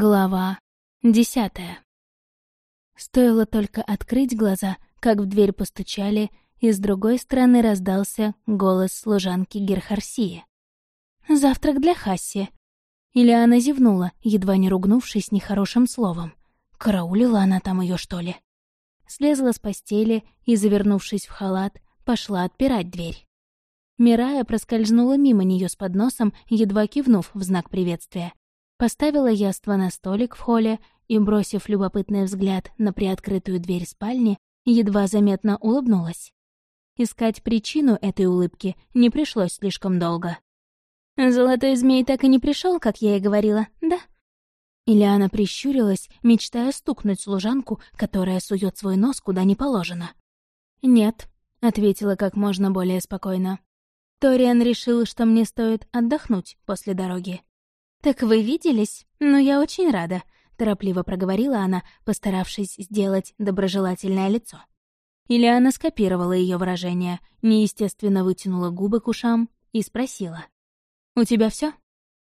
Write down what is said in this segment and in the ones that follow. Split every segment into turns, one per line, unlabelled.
Глава десятая. Стоило только открыть глаза, как в дверь постучали, и с другой стороны раздался голос служанки Герхарсии. «Завтрак для Хасси». Ильяна зевнула, едва не ругнувшись нехорошим словом. Караулила она там ее что ли? Слезла с постели и, завернувшись в халат, пошла отпирать дверь. Мирая проскользнула мимо нее с подносом, едва кивнув в знак приветствия, Поставила яство на столик в холле и, бросив любопытный взгляд на приоткрытую дверь спальни, едва заметно улыбнулась. Искать причину этой улыбки не пришлось слишком долго. «Золотой змей так и не пришел, как я и говорила, да?» Ильяна прищурилась, мечтая стукнуть служанку, которая сует свой нос куда не положено. «Нет», — ответила как можно более спокойно. Ториан решил, что мне стоит отдохнуть после дороги. «Так вы виделись? Ну, я очень рада», — торопливо проговорила она, постаравшись сделать доброжелательное лицо. Ильяна скопировала ее выражение, неестественно вытянула губы к ушам и спросила. «У тебя все?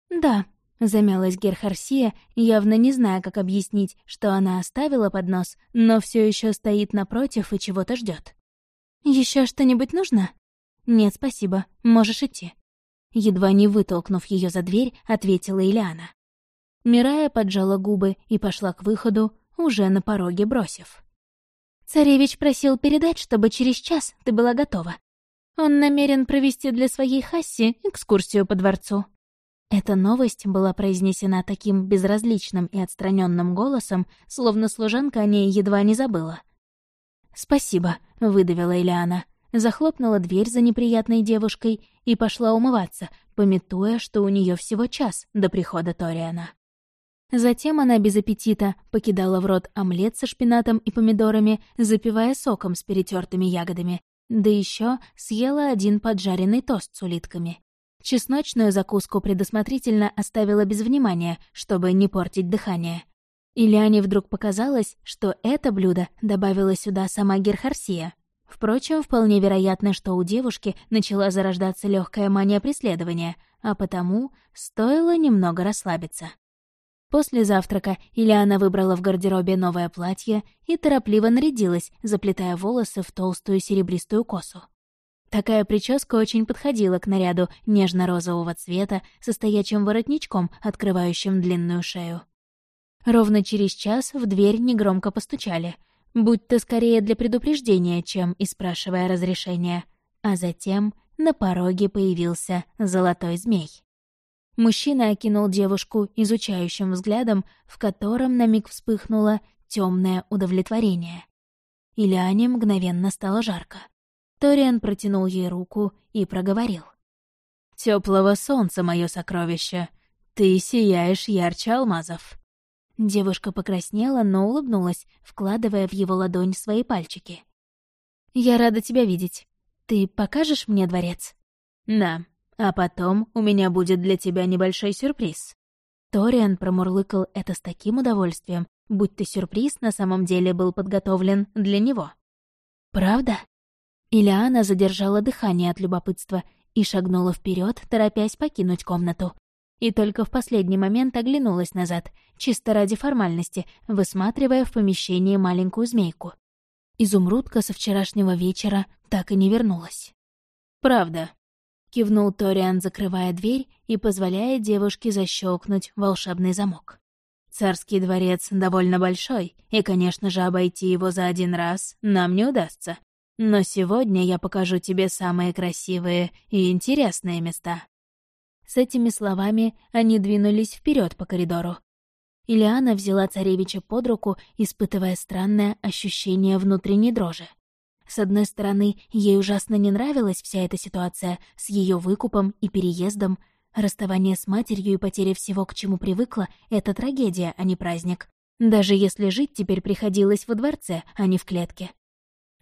«Да», — замялась Герхарсия, явно не зная, как объяснить, что она оставила поднос, но все еще стоит напротив и чего-то ждет. Еще что-нибудь нужно?» «Нет, спасибо, можешь идти». Едва не вытолкнув ее за дверь, ответила Ильяна. Мирая поджала губы и пошла к выходу, уже на пороге бросив. «Царевич просил передать, чтобы через час ты была готова. Он намерен провести для своей Хасси экскурсию по дворцу». Эта новость была произнесена таким безразличным и отстраненным голосом, словно служанка о ней едва не забыла. «Спасибо», — выдавила Ильяна захлопнула дверь за неприятной девушкой и пошла умываться, пометуя, что у нее всего час до прихода Ториана. Затем она без аппетита покидала в рот омлет со шпинатом и помидорами, запивая соком с перетертыми ягодами, да еще съела один поджаренный тост с улитками. Чесночную закуску предусмотрительно оставила без внимания, чтобы не портить дыхание. Ильяне вдруг показалось, что это блюдо добавила сюда сама Герхарсия, Впрочем, вполне вероятно, что у девушки начала зарождаться легкая мания преследования, а потому стоило немного расслабиться. После завтрака Ильяна выбрала в гардеробе новое платье и торопливо нарядилась, заплетая волосы в толстую серебристую косу. Такая прическа очень подходила к наряду нежно-розового цвета со стоячим воротничком, открывающим длинную шею. Ровно через час в дверь негромко постучали — будто скорее для предупреждения, чем и спрашивая разрешения. А затем на пороге появился золотой змей. Мужчина окинул девушку изучающим взглядом, в котором на миг вспыхнуло темное удовлетворение. Ильяне мгновенно стало жарко. Ториан протянул ей руку и проговорил. Теплого солнца, мое сокровище! Ты сияешь ярче алмазов!» Девушка покраснела, но улыбнулась, вкладывая в его ладонь свои пальчики. «Я рада тебя видеть. Ты покажешь мне дворец?» «Да, а потом у меня будет для тебя небольшой сюрприз». Ториан промурлыкал это с таким удовольствием, будто сюрприз на самом деле был подготовлен для него. «Правда?» Ильяна задержала дыхание от любопытства и шагнула вперед, торопясь покинуть комнату, и только в последний момент оглянулась назад, чисто ради формальности, высматривая в помещении маленькую змейку. Изумрудка со вчерашнего вечера так и не вернулась. «Правда», — кивнул Ториан, закрывая дверь и позволяя девушке защелкнуть волшебный замок. «Царский дворец довольно большой, и, конечно же, обойти его за один раз нам не удастся. Но сегодня я покажу тебе самые красивые и интересные места». С этими словами они двинулись вперед по коридору. Ильяна взяла царевича под руку, испытывая странное ощущение внутренней дрожи. С одной стороны, ей ужасно не нравилась вся эта ситуация с ее выкупом и переездом. Расставание с матерью и потеря всего, к чему привыкла, — это трагедия, а не праздник. Даже если жить теперь приходилось во дворце, а не в клетке.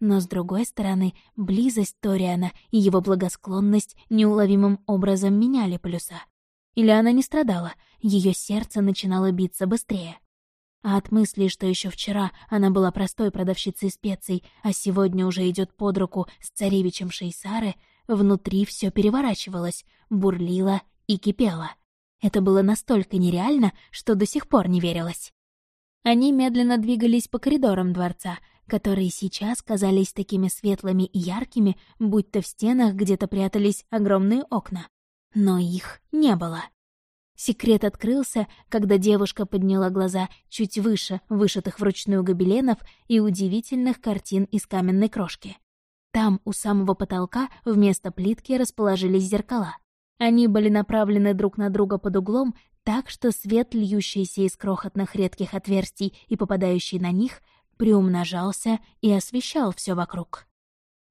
Но, с другой стороны, близость Ториана и его благосклонность неуловимым образом меняли полюса. Или она не страдала, ее сердце начинало биться быстрее. А от мысли, что еще вчера она была простой продавщицей специй, а сегодня уже идет под руку с царевичем Шейсары, внутри все переворачивалось, бурлило и кипело. Это было настолько нереально, что до сих пор не верилось. Они медленно двигались по коридорам дворца, которые сейчас казались такими светлыми и яркими, будто в стенах где-то прятались огромные окна. Но их не было. Секрет открылся, когда девушка подняла глаза чуть выше вышитых вручную гобеленов и удивительных картин из каменной крошки. Там, у самого потолка, вместо плитки расположились зеркала. Они были направлены друг на друга под углом, так что свет, льющийся из крохотных редких отверстий и попадающий на них, приумножался и освещал все вокруг.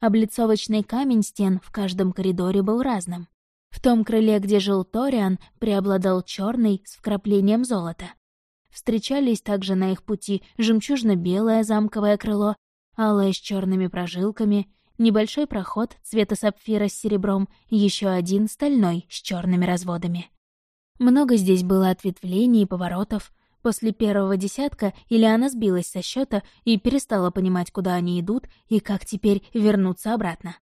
Облицовочный камень стен в каждом коридоре был разным. В том крыле, где жил Ториан, преобладал черный с вкраплением золота. Встречались также на их пути жемчужно-белое замковое крыло, алое с черными прожилками, небольшой проход цвета сапфира с серебром, еще один стальной с черными разводами. Много здесь было ответвлений и поворотов. После первого десятка Ильяна сбилась со счета и перестала понимать, куда они идут и как теперь вернуться обратно.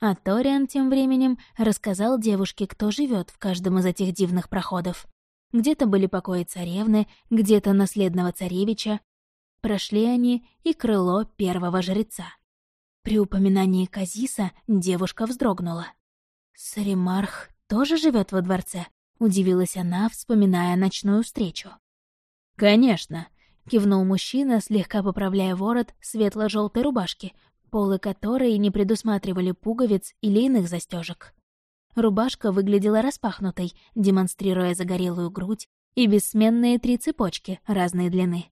А Ториан тем временем рассказал девушке, кто живет в каждом из этих дивных проходов. Где-то были покои царевны, где-то наследного царевича. Прошли они и крыло первого жреца. При упоминании Казиса девушка вздрогнула. «Саримарх тоже живет во дворце?» — удивилась она, вспоминая ночную встречу.
«Конечно», —
кивнул мужчина, слегка поправляя ворот светло желтой рубашки, полы которой не предусматривали пуговиц или иных застежек. Рубашка выглядела распахнутой, демонстрируя загорелую грудь и бессменные три цепочки разной длины.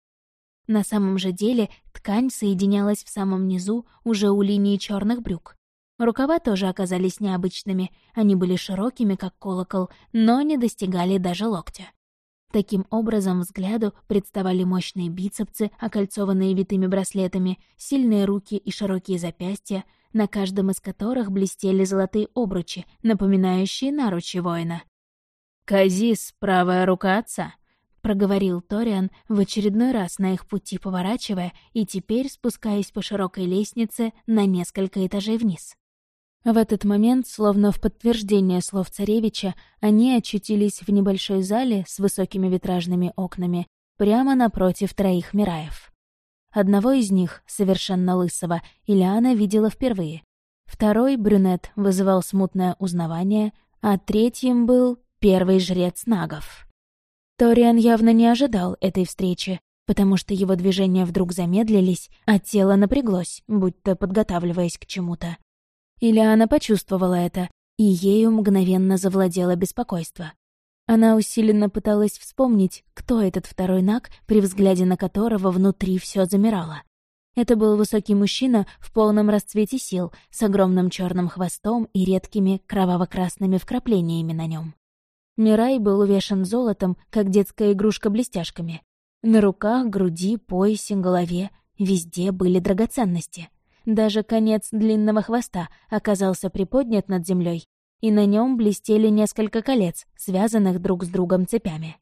На самом же деле ткань соединялась в самом низу, уже у линии черных брюк. Рукава тоже оказались необычными, они были широкими, как колокол, но не достигали даже локтя. Таким образом взгляду представали мощные бицепсы, окольцованные витыми браслетами, сильные руки и широкие запястья, на каждом из которых блестели золотые обручи, напоминающие наручи воина.
«Казис — правая рука отца», — проговорил
Ториан, в очередной раз на их пути поворачивая и теперь спускаясь по широкой лестнице на несколько этажей вниз. В этот момент, словно в подтверждение слов царевича, они очутились в небольшой зале с высокими витражными окнами, прямо напротив троих Мираев. Одного из них, совершенно лысого, Ильяна видела впервые. Второй, брюнет, вызывал смутное узнавание, а третьим был первый жрец нагов. Ториан явно не ожидал этой встречи, потому что его движения вдруг замедлились, а тело напряглось, будто подготавливаясь к чему-то. Ильяна почувствовала это, и ею мгновенно завладело беспокойство. Она усиленно пыталась вспомнить, кто этот второй наг, при взгляде на которого внутри все замирало. Это был высокий мужчина в полном расцвете сил, с огромным черным хвостом и редкими кроваво-красными вкраплениями на нем. Мирай был увешан золотом, как детская игрушка блестяшками. На руках, груди, поясе, голове везде были драгоценности — даже конец длинного хвоста оказался приподнят над землей, и на нем блестели несколько колец, связанных друг с другом цепями.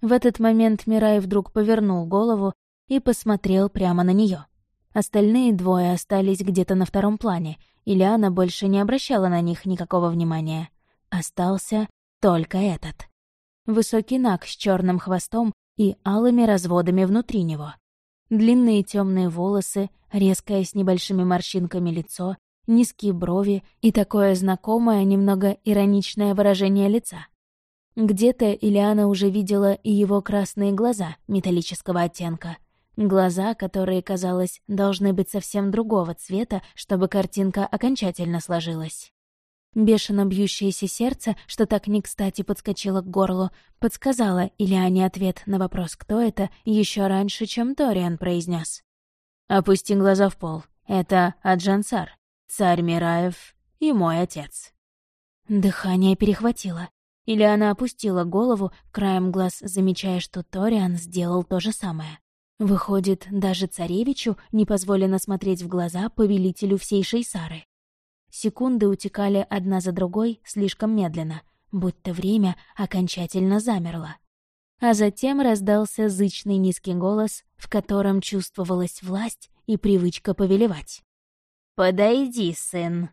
В этот момент Мирай вдруг повернул голову и посмотрел прямо на нее. Остальные двое остались где-то на втором плане, и Лиана больше не обращала на них никакого внимания. Остался только этот. Высокий наг с черным хвостом и алыми разводами внутри него. Длинные темные волосы, резкое с небольшими морщинками лицо, низкие брови и такое знакомое, немного ироничное выражение лица. Где-то Ильяна уже видела и его красные глаза металлического оттенка. Глаза, которые, казалось, должны быть совсем другого цвета, чтобы картинка окончательно сложилась. Бешено бьющееся сердце, что так не кстати подскочило к горлу, подсказало Ильяне ответ на вопрос «Кто это?» еще раньше, чем Ториан произнес. «Опусти глаза в пол. Это Аджансар, царь Мираев и мой отец». Дыхание перехватило. Ильяна опустила голову, краем глаз замечая, что Ториан сделал то же самое. Выходит, даже царевичу не позволено смотреть в глаза повелителю всей Шейсары. Секунды утекали одна за другой слишком медленно, будто время окончательно замерло. А затем раздался зычный низкий голос, в котором чувствовалась власть и привычка повелевать. «Подойди, сын!»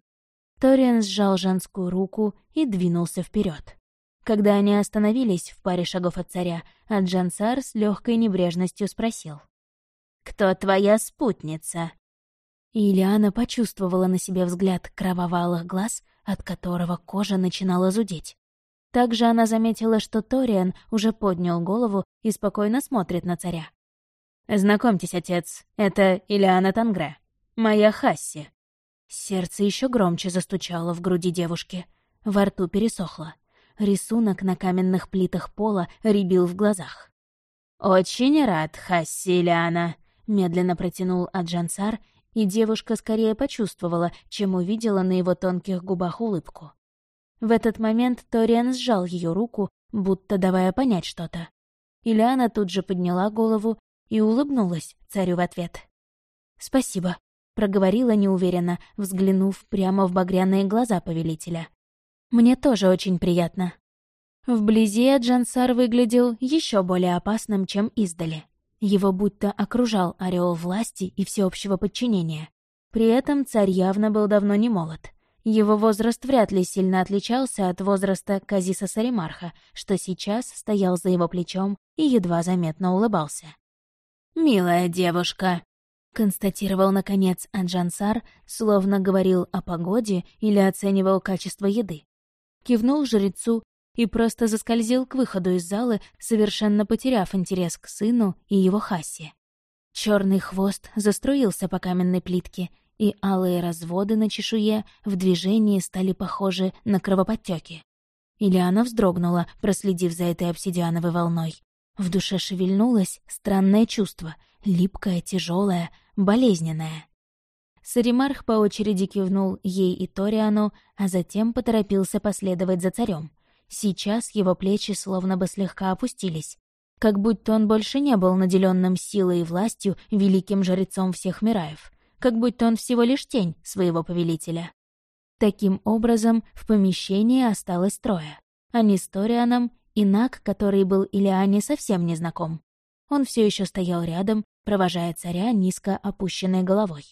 Ториан сжал женскую руку и двинулся вперед. Когда они остановились в паре шагов от царя, а Джансар с легкой небрежностью спросил. «Кто твоя спутница?» И Ильяна почувствовала на себе взгляд кровавалых глаз, от которого кожа начинала зудеть. Также она заметила, что Ториан уже поднял голову и спокойно смотрит на царя. «Знакомьтесь, отец, это Ильяна Тангре, моя Хасси». Сердце еще громче застучало в груди девушки. Во рту пересохло. Рисунок на каменных плитах пола рябил в глазах. «Очень рад, Хасси Ильяна», — медленно протянул Аджансар, и девушка скорее почувствовала, чем увидела на его тонких губах улыбку. В этот момент Ториан сжал ее руку, будто давая понять что-то. Ильяна тут же подняла голову и улыбнулась царю в ответ. «Спасибо», — проговорила неуверенно, взглянув прямо в багряные глаза повелителя. «Мне тоже очень приятно». Вблизи Джансар выглядел еще более опасным, чем издали. Его будто окружал ореол власти и всеобщего подчинения. При этом царь явно был давно не молод. Его возраст вряд ли сильно отличался от возраста Казиса Саримарха, что сейчас стоял за его плечом и едва заметно улыбался. «Милая девушка», — констатировал, наконец, Анджансар, словно говорил о погоде или оценивал качество еды. Кивнул жрецу и просто заскользил к выходу из залы, совершенно потеряв интерес к сыну и его хасе. Черный хвост заструился по каменной плитке, и алые разводы на чешуе в движении стали похожи на кровоподтёки. Ильяна вздрогнула, проследив за этой обсидиановой волной. В душе шевельнулось странное чувство, липкое, тяжелое, болезненное. Саримарх по очереди кивнул ей и Ториану, а затем поторопился последовать за царем. Сейчас его плечи словно бы слегка опустились, как будто он больше не был наделенным силой и властью великим жрецом всех мираев как будто он всего лишь тень своего повелителя. Таким образом, в помещении осталось трое. Они с Торианом и Нак, который был Илиане совсем не знаком. Он все еще стоял рядом, провожая царя низко опущенной головой.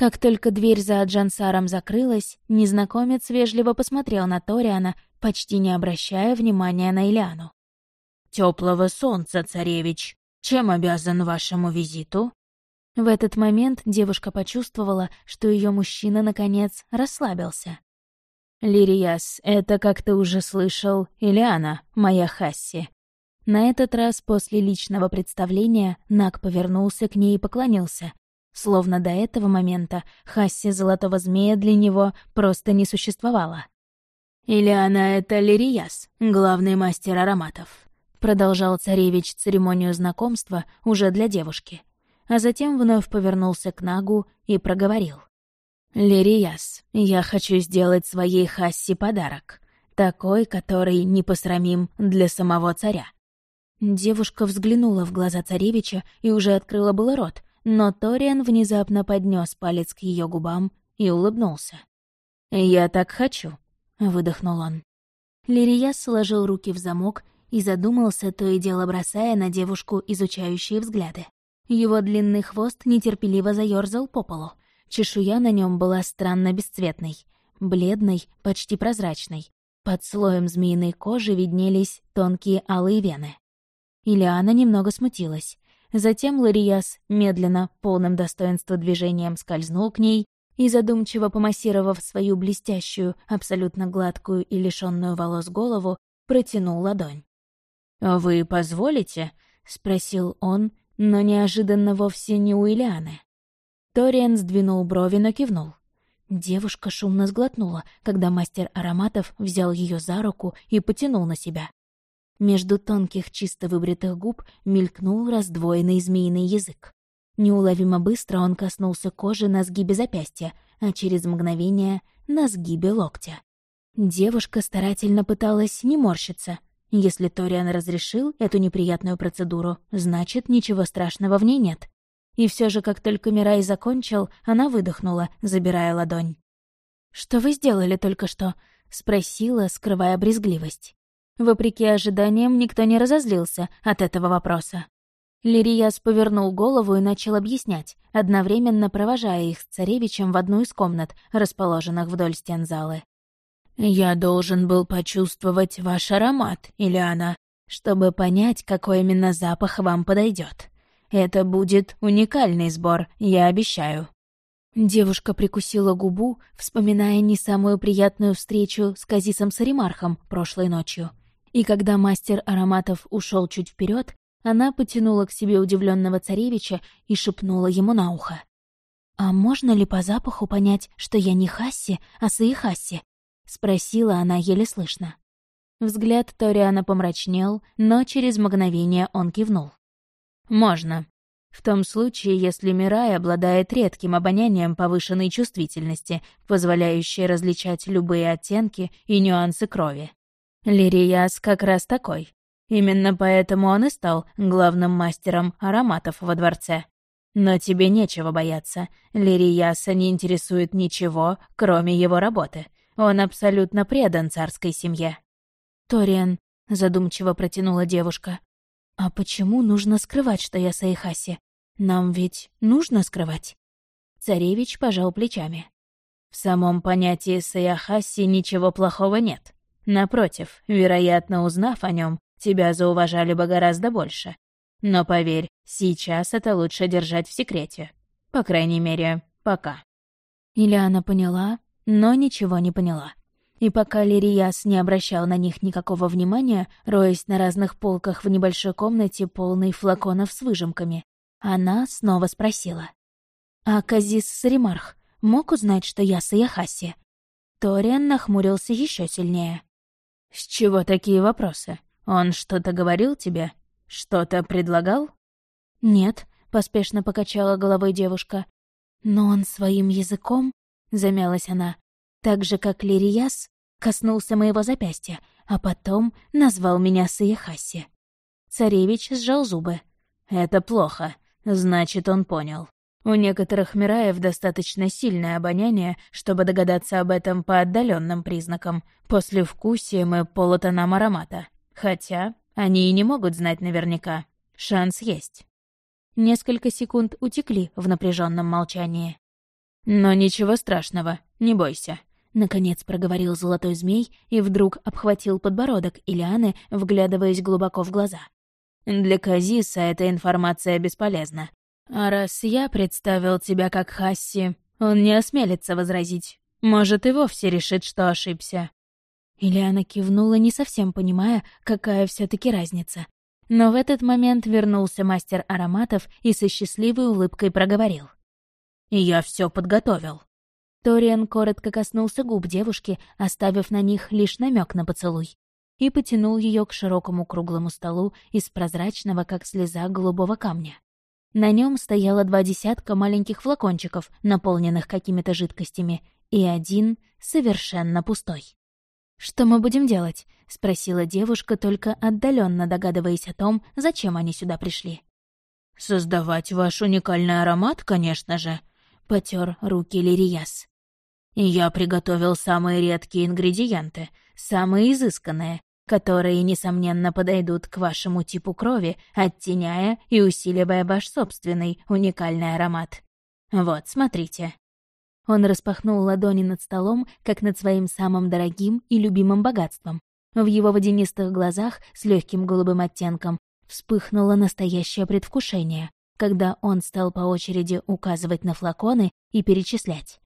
Как только дверь за Аджансаром закрылась, незнакомец вежливо посмотрел на Ториана, почти не обращая внимания на Илиану. «Теплого солнца, царевич! Чем обязан вашему визиту?» В этот момент девушка почувствовала, что ее мужчина, наконец, расслабился. «Лириас, это, как ты уже слышал, Илиана, моя Хасси». На этот раз после личного представления Нак повернулся к ней и поклонился. Словно до этого момента Хасси Золотого Змея для него просто не существовала. «Илиана — это Лириас, главный мастер ароматов», — продолжал царевич церемонию знакомства уже для девушки а затем вновь повернулся к Нагу и проговорил. «Лирияс, я хочу сделать своей Хасси подарок, такой, который не посрамим для самого царя». Девушка взглянула в глаза царевича и уже открыла было рот, но Ториан внезапно поднес палец к ее губам и улыбнулся. «Я так хочу», — выдохнул он. Лирияс сложил руки в замок и задумался, то и дело бросая на девушку изучающие взгляды. Его длинный хвост нетерпеливо заёрзал по полу. Чешуя на нем была странно бесцветной, бледной, почти прозрачной. Под слоем змеиной кожи виднелись тонкие алые вены. Илиана немного смутилась. Затем Лариас, медленно, полным достоинства движением, скользнул к ней и, задумчиво помассировав свою блестящую, абсолютно гладкую и лишённую волос голову, протянул ладонь. «Вы позволите?» — спросил он, но неожиданно вовсе не у Ильяны. Ториан сдвинул брови, но кивнул. Девушка шумно сглотнула, когда мастер ароматов взял ее за руку и потянул на себя. Между тонких чисто выбритых губ мелькнул раздвоенный змеиный язык. Неуловимо быстро он коснулся кожи на сгибе запястья, а через мгновение — на сгибе локтя. Девушка старательно пыталась не морщиться — если Ториан разрешил эту неприятную процедуру, значит, ничего страшного в ней нет. И все же, как только Мирай закончил, она выдохнула, забирая ладонь. «Что вы сделали только что?» — спросила, скрывая брезгливость. Вопреки ожиданиям, никто не разозлился от этого вопроса. Лирияс повернул голову и начал объяснять, одновременно провожая их с царевичем в одну из комнат, расположенных вдоль стен залы.
«Я должен был почувствовать ваш аромат, Ильяна, чтобы понять, какой именно запах вам подойдет. Это будет уникальный сбор, я обещаю».
Девушка прикусила губу, вспоминая не самую приятную встречу с Казисом Саримархом прошлой ночью. И когда мастер ароматов ушел чуть вперед, она потянула к себе удивленного царевича и шепнула ему на ухо. «А можно ли по запаху понять, что я не Хасси, а Саихасси?» — спросила она еле слышно. Взгляд Ториана помрачнел, но через мгновение он кивнул.
«Можно. В том случае, если Мирай обладает редким обонянием повышенной чувствительности, позволяющей различать любые оттенки и нюансы крови. Лирияс как раз такой. Именно поэтому он и стал главным мастером ароматов во дворце. Но тебе нечего бояться. Лирияса не интересует ничего, кроме его работы. Он абсолютно предан царской семье.
«Ториан», — задумчиво протянула девушка, «А почему нужно скрывать, что я Саихаси? Нам ведь нужно скрывать?»
Царевич пожал плечами. В самом понятии Саяхаси ничего плохого нет. Напротив, вероятно, узнав о нем, тебя зауважали бы гораздо больше. Но поверь, сейчас это лучше держать в секрете. По крайней мере, пока.
Ильяна поняла, но ничего не поняла. И пока Лирияс не обращал на них никакого внимания, роясь на разных полках в небольшой комнате, полной флаконов с выжимками, она снова спросила. «А Казис Саримарх мог узнать, что я Саяхаси?» Ториан нахмурился еще сильнее.
«С чего такие вопросы? Он что-то говорил тебе? Что-то предлагал?»
«Нет», — поспешно покачала головой девушка. «Но он своим языком...» — замялась она так же, как Лирияс, коснулся моего запястья, а потом назвал меня Саехаси. Царевич сжал зубы.
«Это плохо. Значит, он понял. У некоторых Мираев достаточно сильное обоняние, чтобы догадаться об этом по отдаленным признакам, после вкусием и полутонам аромата. Хотя они и не могут знать наверняка. Шанс есть».
Несколько секунд утекли в напряженном молчании.
«Но ничего страшного, не бойся.
Наконец проговорил золотой змей и вдруг обхватил подбородок Илианы, вглядываясь глубоко в глаза.
«Для Казиса эта информация бесполезна. А раз я представил тебя как Хасси, он не осмелится возразить. Может, и вовсе решит, что ошибся».
Ильяна кивнула, не совсем понимая, какая все таки разница. Но в этот момент вернулся мастер ароматов и со счастливой улыбкой проговорил.
«Я все подготовил».
Ториан коротко коснулся губ девушки, оставив на них лишь намек на поцелуй, и потянул ее к широкому круглому столу из прозрачного, как слеза, голубого камня. На нем стояло два десятка маленьких флакончиков, наполненных какими-то жидкостями, и один совершенно пустой. «Что мы будем делать?» — спросила девушка, только отдаленно догадываясь о том, зачем они сюда пришли.
«Создавать ваш уникальный аромат, конечно же», — потер руки Лирияс. Я приготовил самые редкие ингредиенты, самые изысканные, которые, несомненно, подойдут к вашему типу крови, оттеняя и усиливая ваш собственный уникальный аромат. Вот, смотрите».
Он распахнул ладони над столом, как над своим самым дорогим и любимым богатством. В его водянистых глазах с легким голубым оттенком вспыхнуло настоящее предвкушение, когда он стал по очереди указывать на флаконы и перечислять.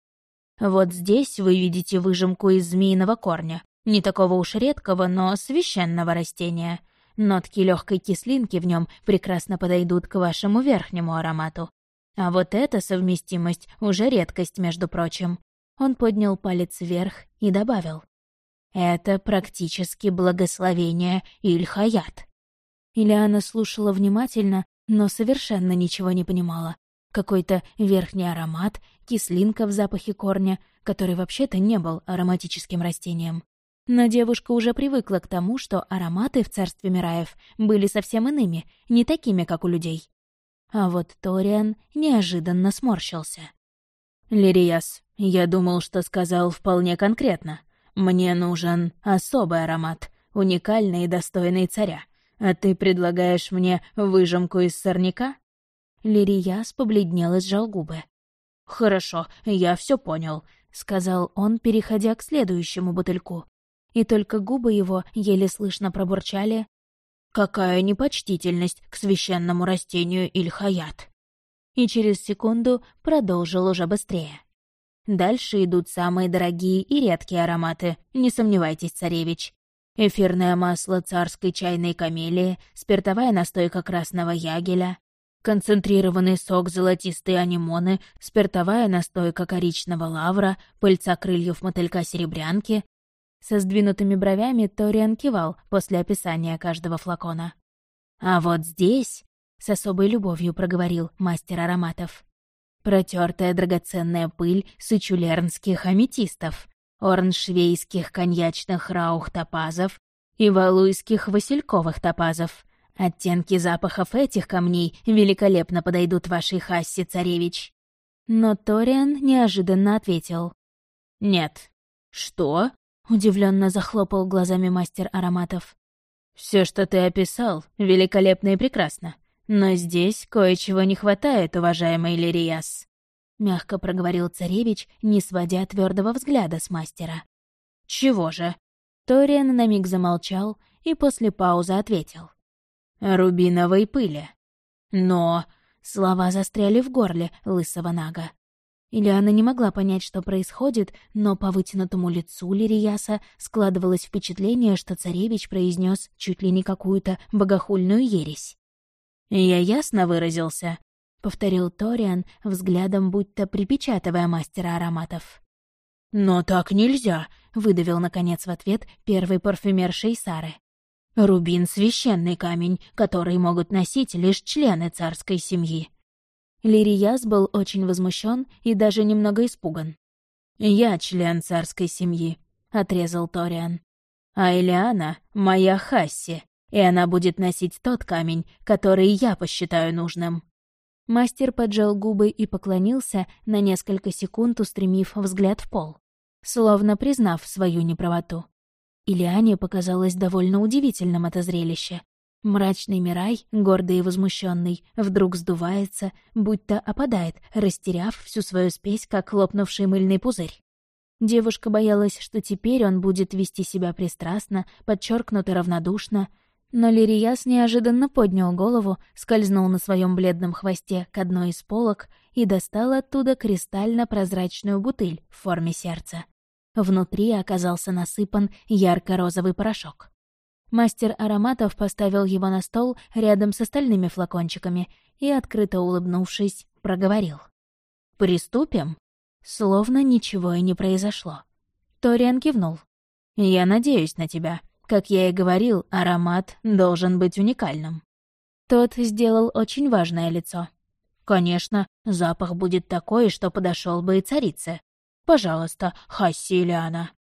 Вот здесь вы видите выжимку из змеиного корня. Не такого уж редкого, но священного растения. Нотки легкой кислинки в нем прекрасно подойдут к вашему верхнему аромату. А вот эта совместимость уже редкость, между прочим. Он поднял палец вверх и добавил. Это практически благословение Ильхаят. Ильяна слушала внимательно, но совершенно ничего не понимала. Какой-то верхний аромат, кислинка в запахе корня, который вообще-то не был ароматическим растением. Но девушка уже привыкла к тому, что ароматы в царстве Мираев были совсем иными, не такими, как у людей. А вот Ториан неожиданно сморщился.
«Лириас, я думал, что сказал вполне конкретно. Мне нужен особый аромат, уникальный и достойный царя. А ты предлагаешь мне выжимку из сорняка?»
Лирияс побледнел и сжал губы.
«Хорошо, я все понял. сказал он, переходя к следующему бутыльку. И только губы его еле слышно пробурчали «Какая непочтительность к священному растению Ильхаят!» И через секунду продолжил уже быстрее. Дальше идут самые дорогие и редкие ароматы, не сомневайтесь, царевич. Эфирное масло царской чайной камелии, спиртовая настойка красного ягеля, концентрированный сок золотистой анимоны, спиртовая настойка коричного лавра, пыльца крыльев мотылька-серебрянки. Со сдвинутыми бровями Ториан кивал после описания каждого флакона. «А вот здесь...» — с особой любовью проговорил мастер ароматов. «Протертая драгоценная пыль сычулернских аметистов, орншвейских коньячных раух-топазов и валуйских васильковых топазов, Оттенки запахов этих камней великолепно подойдут вашей Хассе, царевич». Но Ториан неожиданно ответил. «Нет». «Что?» — удивленно захлопал глазами мастер ароматов. Все, что ты описал, великолепно и прекрасно. Но здесь кое-чего не хватает, уважаемый Лириас», — мягко проговорил царевич, не сводя твердого взгляда с мастера. «Чего же?» Ториан на миг замолчал и после паузы ответил рубиновой пыли. Но слова застряли в горле лысого нага. Ильяна не могла понять, что происходит, но по вытянутому лицу Лирияса складывалось впечатление, что царевич произнес чуть ли не какую-то богохульную ересь. «Я ясно выразился», — повторил Ториан, взглядом будто припечатывая мастера ароматов. «Но так нельзя», — выдавил, наконец, в ответ первый парфюмер Шейсары. Рубин — священный камень, который могут носить лишь члены царской семьи. Лирияс был очень возмущен и даже немного испуган. «Я член царской семьи», — отрезал Ториан. «А Элиана — моя Хасси, и она будет носить тот камень, который я посчитаю нужным». Мастер поджал губы и поклонился, на несколько секунд устремив взгляд в пол, словно признав свою неправоту. Илиане показалось довольно удивительным это зрелище. Мрачный Мирай, гордый и возмущенный, вдруг сдувается, будто опадает, растеряв всю свою спесь, как лопнувший мыльный пузырь. Девушка боялась, что теперь он будет вести себя пристрастно, подчеркнуто равнодушно, но Лирияс неожиданно поднял голову, скользнул на своем бледном хвосте к одной из полок и достал оттуда кристально-прозрачную бутыль в форме сердца. Внутри оказался насыпан ярко-розовый порошок. Мастер ароматов поставил его на стол рядом с остальными флакончиками и, открыто улыбнувшись, проговорил. «Приступим?» Словно ничего и не произошло. Ториан кивнул. «Я надеюсь на тебя. Как я и говорил, аромат должен быть уникальным». Тот сделал очень важное лицо. «Конечно, запах будет такой, что подошел бы и царице. Пожалуйста, Хасси Ильяна».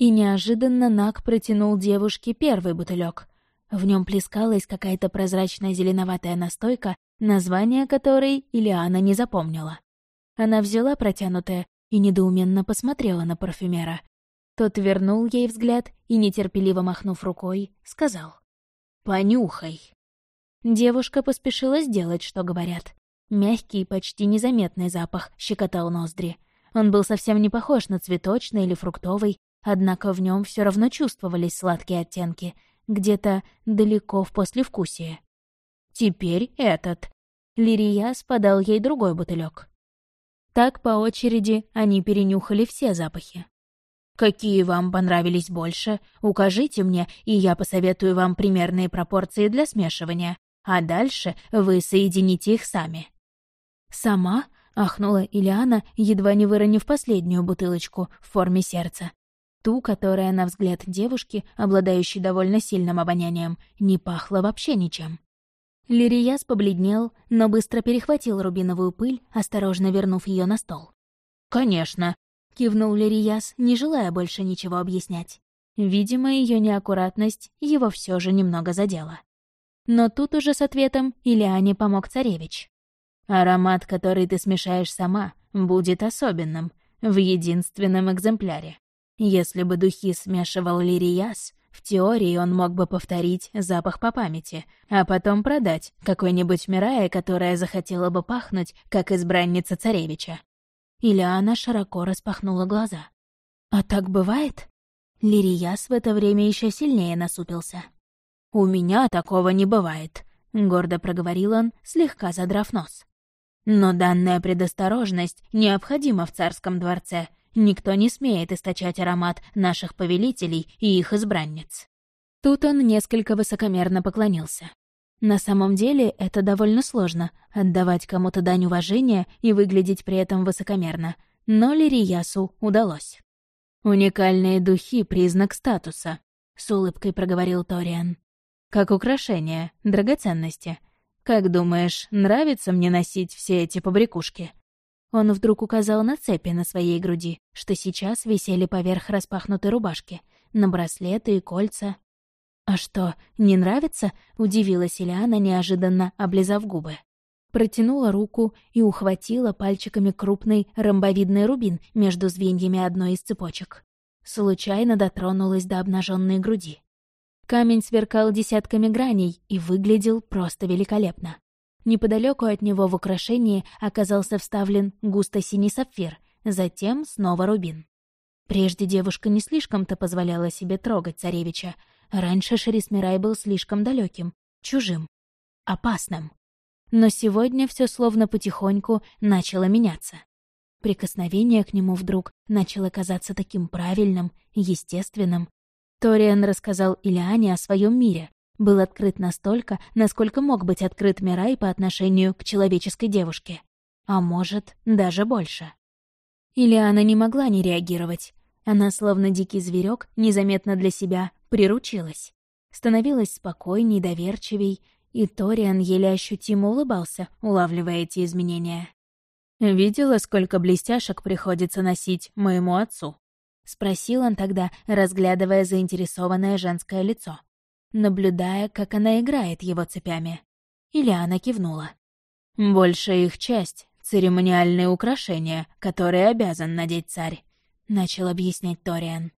И неожиданно Нак протянул девушке первый бутылек. В нем плескалась какая-то прозрачная зеленоватая настойка, название которой Ильяна не запомнила. Она взяла протянутое и недоуменно посмотрела на парфюмера. Тот вернул ей взгляд и, нетерпеливо махнув рукой, сказал «Понюхай». Девушка поспешила сделать, что говорят. Мягкий, почти незаметный запах щекотал ноздри — он был совсем не похож на цветочный или фруктовый, однако в нем все равно чувствовались сладкие оттенки, где-то далеко в послевкусии. Теперь этот. Лирияс подал ей другой бутылек. Так по очереди они перенюхали все запахи. Какие вам понравились больше, укажите мне, и я посоветую вам примерные пропорции для смешивания, а дальше вы соедините их сами. Сама — ахнула Ильяна, едва не выронив последнюю бутылочку в форме сердца. Ту, которая, на взгляд девушки, обладающей довольно сильным обонянием, не пахла вообще ничем. Лирияс побледнел, но быстро перехватил рубиновую пыль, осторожно вернув ее на стол. «Конечно», — кивнул Лирияс, не желая больше ничего объяснять. Видимо, ее неаккуратность его все же немного задела. Но тут уже с ответом Ильяне помог царевич. Аромат, который ты смешаешь сама, будет особенным, в единственном экземпляре. Если бы духи смешивал Лирияс, в теории он мог бы повторить запах по памяти, а потом продать какой-нибудь Мирае, которая захотела бы пахнуть, как избранница царевича.
Ильяна широко распахнула глаза. «А так бывает?» Лирияс в это время еще сильнее насупился. «У меня такого не бывает», — гордо проговорил он, слегка задрав нос. «Но данная предосторожность необходима в царском дворце. Никто не смеет источать аромат наших повелителей и их избранниц». Тут он несколько высокомерно поклонился. На самом деле это довольно сложно — отдавать кому-то дань уважения и выглядеть при этом высокомерно. Но Лириясу удалось. «Уникальные духи — признак статуса», — с улыбкой проговорил Ториан. «Как украшение, драгоценности. Как думаешь, нравится мне носить все эти побрякушки?» Он вдруг указал на цепи на своей груди, что сейчас висели поверх распахнутой рубашки, на браслеты и кольца. «А что, не нравится?» — удивилась Ильяна, неожиданно облизав губы протянула руку и ухватила пальчиками крупный ромбовидный рубин между звеньями одной из цепочек. Случайно дотронулась до обнаженной груди. Камень сверкал десятками граней и выглядел просто великолепно. Неподалеку от него в украшении оказался вставлен густо-синий сапфир, затем снова рубин. Прежде девушка не слишком-то позволяла себе трогать царевича. Раньше Шерисмирай был слишком далеким, чужим, опасным. Но сегодня все словно потихоньку начало меняться. Прикосновение к нему вдруг начало казаться таким правильным, естественным. Ториан рассказал Илиане о своем мире, был открыт настолько, насколько мог быть открыт Мирай по отношению к человеческой девушке. А может, даже больше. Илиана не могла не реагировать. Она, словно дикий зверек, незаметно для себя, приручилась. Становилась спокойней, доверчивей, и Ториан еле ощутимо улыбался, улавливая эти изменения. «Видела, сколько блестяшек приходится носить моему отцу?» — спросил он тогда, разглядывая заинтересованное женское лицо, наблюдая, как она играет его цепями. Или она кивнула. «Большая их часть — церемониальные украшения, которые обязан надеть царь», — начал объяснять Ториан.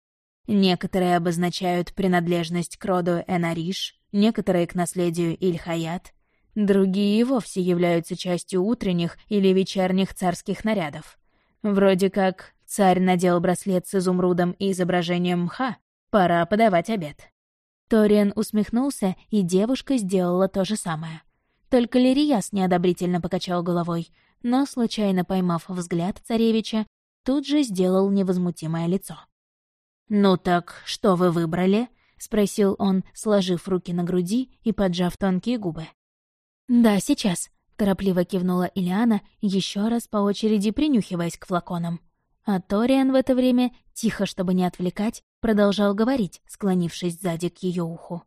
«Некоторые обозначают принадлежность к роду Энариш, некоторые к наследию Ильхаят, другие и вовсе являются частью утренних или вечерних царских нарядов. Вроде как царь надел браслет с изумрудом и изображением мха, пора подавать обед. Ториан усмехнулся, и девушка сделала то же самое. Только Лирияс неодобрительно покачал головой, но, случайно поймав взгляд царевича, тут же сделал невозмутимое лицо. «Ну так, что вы выбрали?» — спросил он, сложив руки на груди и поджав тонкие губы. «Да, сейчас», — торопливо кивнула Ильяна, еще раз по очереди принюхиваясь к флаконам. А Ториан в это время, тихо, чтобы не отвлекать, продолжал говорить, склонившись сзади к ее уху.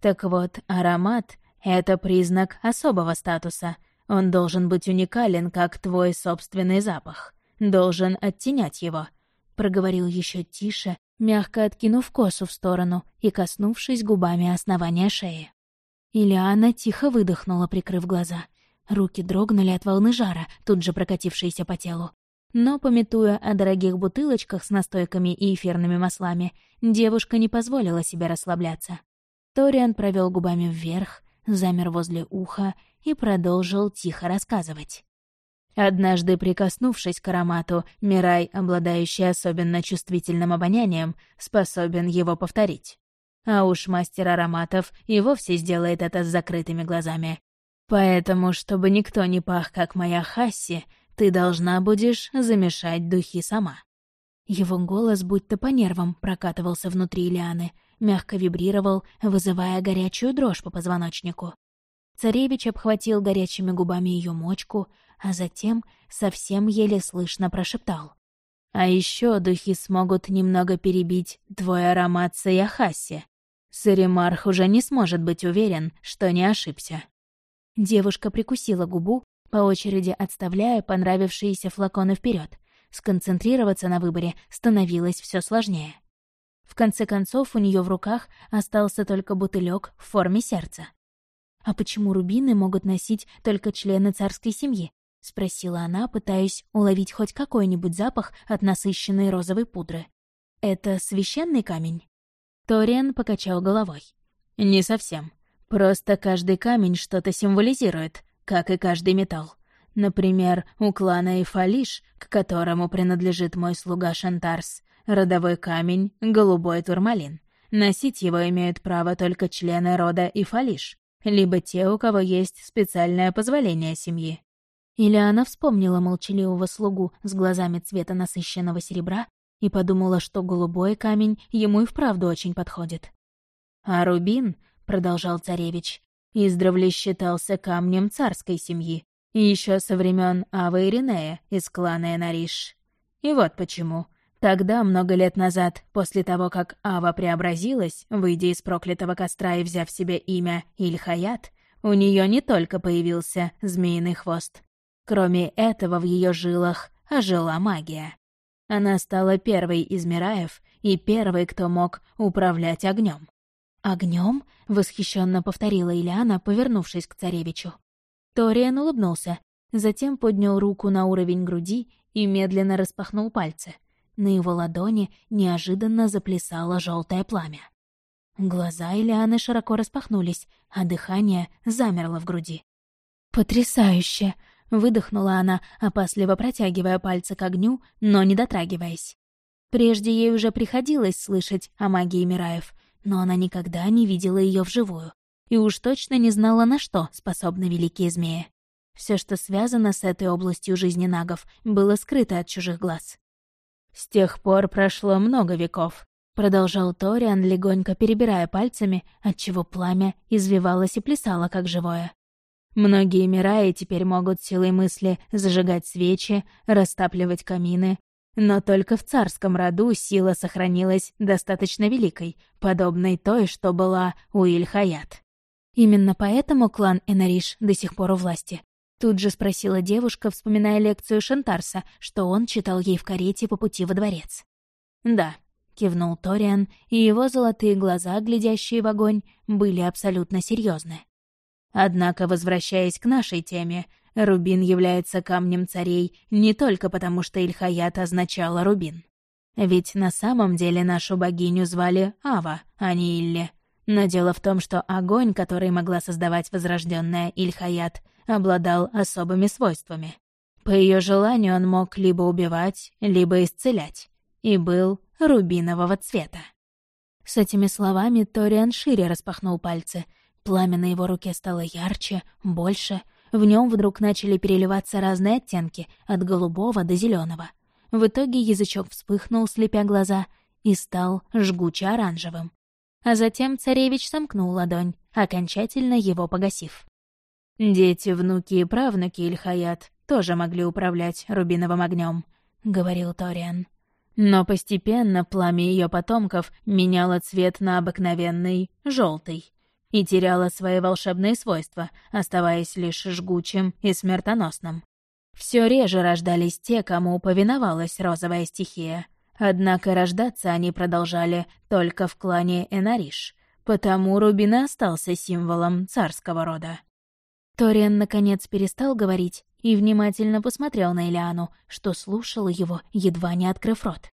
«Так вот, аромат — это признак особого статуса. Он должен быть уникален, как твой собственный запах. Должен оттенять его», — проговорил еще тише, мягко откинув косу в сторону и коснувшись губами основания шеи. Ильяна тихо выдохнула, прикрыв глаза. Руки дрогнули от волны жара, тут же прокатившейся по телу. Но, пометуя о дорогих бутылочках с настойками и эфирными маслами, девушка не позволила себе расслабляться. Ториан провел губами вверх, замер возле уха и продолжил тихо рассказывать. Однажды прикоснувшись к аромату, Мирай, обладающий особенно чувствительным обонянием, способен его повторить. А уж мастер ароматов и вовсе сделает это с закрытыми глазами. Поэтому, чтобы никто не пах, как моя Хасси, ты должна будешь замешать духи сама». Его голос будто по нервам прокатывался внутри Лианы, мягко вибрировал, вызывая горячую дрожь по позвоночнику. Царевич обхватил горячими губами ее мочку, а затем совсем еле слышно прошептал. «А еще духи смогут немного перебить твой аромат Саяхаси. Саримарх уже не сможет быть уверен, что не ошибся». Девушка прикусила губу, по очереди отставляя понравившиеся флаконы вперед. Сконцентрироваться на выборе становилось все сложнее. В конце концов, у нее в руках остался только бутылек в форме сердца. А почему рубины могут носить только члены царской семьи? — спросила она, пытаясь уловить хоть какой-нибудь запах от насыщенной розовой пудры. «Это священный камень?» Ториан покачал головой. «Не совсем. Просто каждый камень что-то символизирует, как и каждый металл.
Например, у клана Ифалиш, к которому принадлежит мой слуга Шантарс, родовой камень — голубой турмалин. Носить его имеют право только члены рода Ифалиш, либо те, у кого есть специальное позволение семьи. Или она вспомнила молчаливого слугу с глазами цвета насыщенного серебра и подумала, что голубой камень ему и вправду очень подходит. «А рубин», — продолжал царевич, — издревле считался камнем царской семьи, еще со времен Авы Иринея из клана Энариш. И вот почему. Тогда, много лет назад, после того, как Ава преобразилась, выйдя из проклятого костра и взяв себе имя Ильхаят, у нее не только появился змеиный хвост. Кроме этого, в ее жилах ожила магия. Она стала первой из Мираев и первой, кто мог управлять огнем. Огнем? восхищенно повторила Ильяна, повернувшись к царевичу. Ториан улыбнулся, затем поднял руку на уровень груди и медленно распахнул пальцы. На его ладони неожиданно заплясало желтое пламя. Глаза Ильяны широко распахнулись, а дыхание замерло в груди. «Потрясающе!» — выдохнула она, опасливо протягивая пальцы к огню, но не дотрагиваясь. Прежде ей уже приходилось слышать о магии Мираев, но она никогда не видела ее вживую и уж точно не знала, на что способны великие змеи. Все, что связано с этой областью жизни нагов, было скрыто от чужих глаз. «С тех пор прошло много веков», — продолжал Ториан, легонько перебирая пальцами, отчего пламя извивалось и плясало, как живое. Многие Мираи теперь могут силой мысли зажигать свечи, растапливать камины, но только в царском роду сила сохранилась достаточно великой, подобной той, что была у Ильхаят. Именно поэтому клан Энариш до сих пор у власти. Тут же спросила девушка, вспоминая лекцию Шантарса, что он читал ей в карете по пути во дворец. «Да», — кивнул Ториан, и его золотые глаза, глядящие в огонь, были абсолютно серьезны. Однако, возвращаясь к нашей теме, Рубин является камнем царей не только потому, что Ильхаят означала Рубин. Ведь на самом деле нашу богиню звали Ава, а не Илле, но дело в том, что огонь, который могла создавать возрожденная Ильхаят, обладал особыми свойствами. По ее желанию он мог либо убивать, либо исцелять, и был рубинового цвета. С этими словами Ториан шире распахнул пальцы. Пламя на его руке стало ярче, больше. В нем вдруг начали переливаться разные оттенки, от голубого до зеленого. В итоге язычок вспыхнул, слепя глаза, и стал жгуче оранжевым а затем царевич сомкнул ладонь, окончательно его погасив. «Дети, внуки и правнуки Ильхаят тоже могли управлять рубиновым огнем, говорил Ториан. Но постепенно пламя ее потомков меняло цвет на обыкновенный желтый и теряло свои волшебные свойства, оставаясь лишь жгучим и смертоносным. Все реже рождались те, кому повиновалась розовая стихия — Однако рождаться они продолжали только в клане Энариш, потому Рубин остался символом царского рода. Ториан наконец перестал говорить и внимательно посмотрел на Элиану, что слушала его, едва не открыв рот.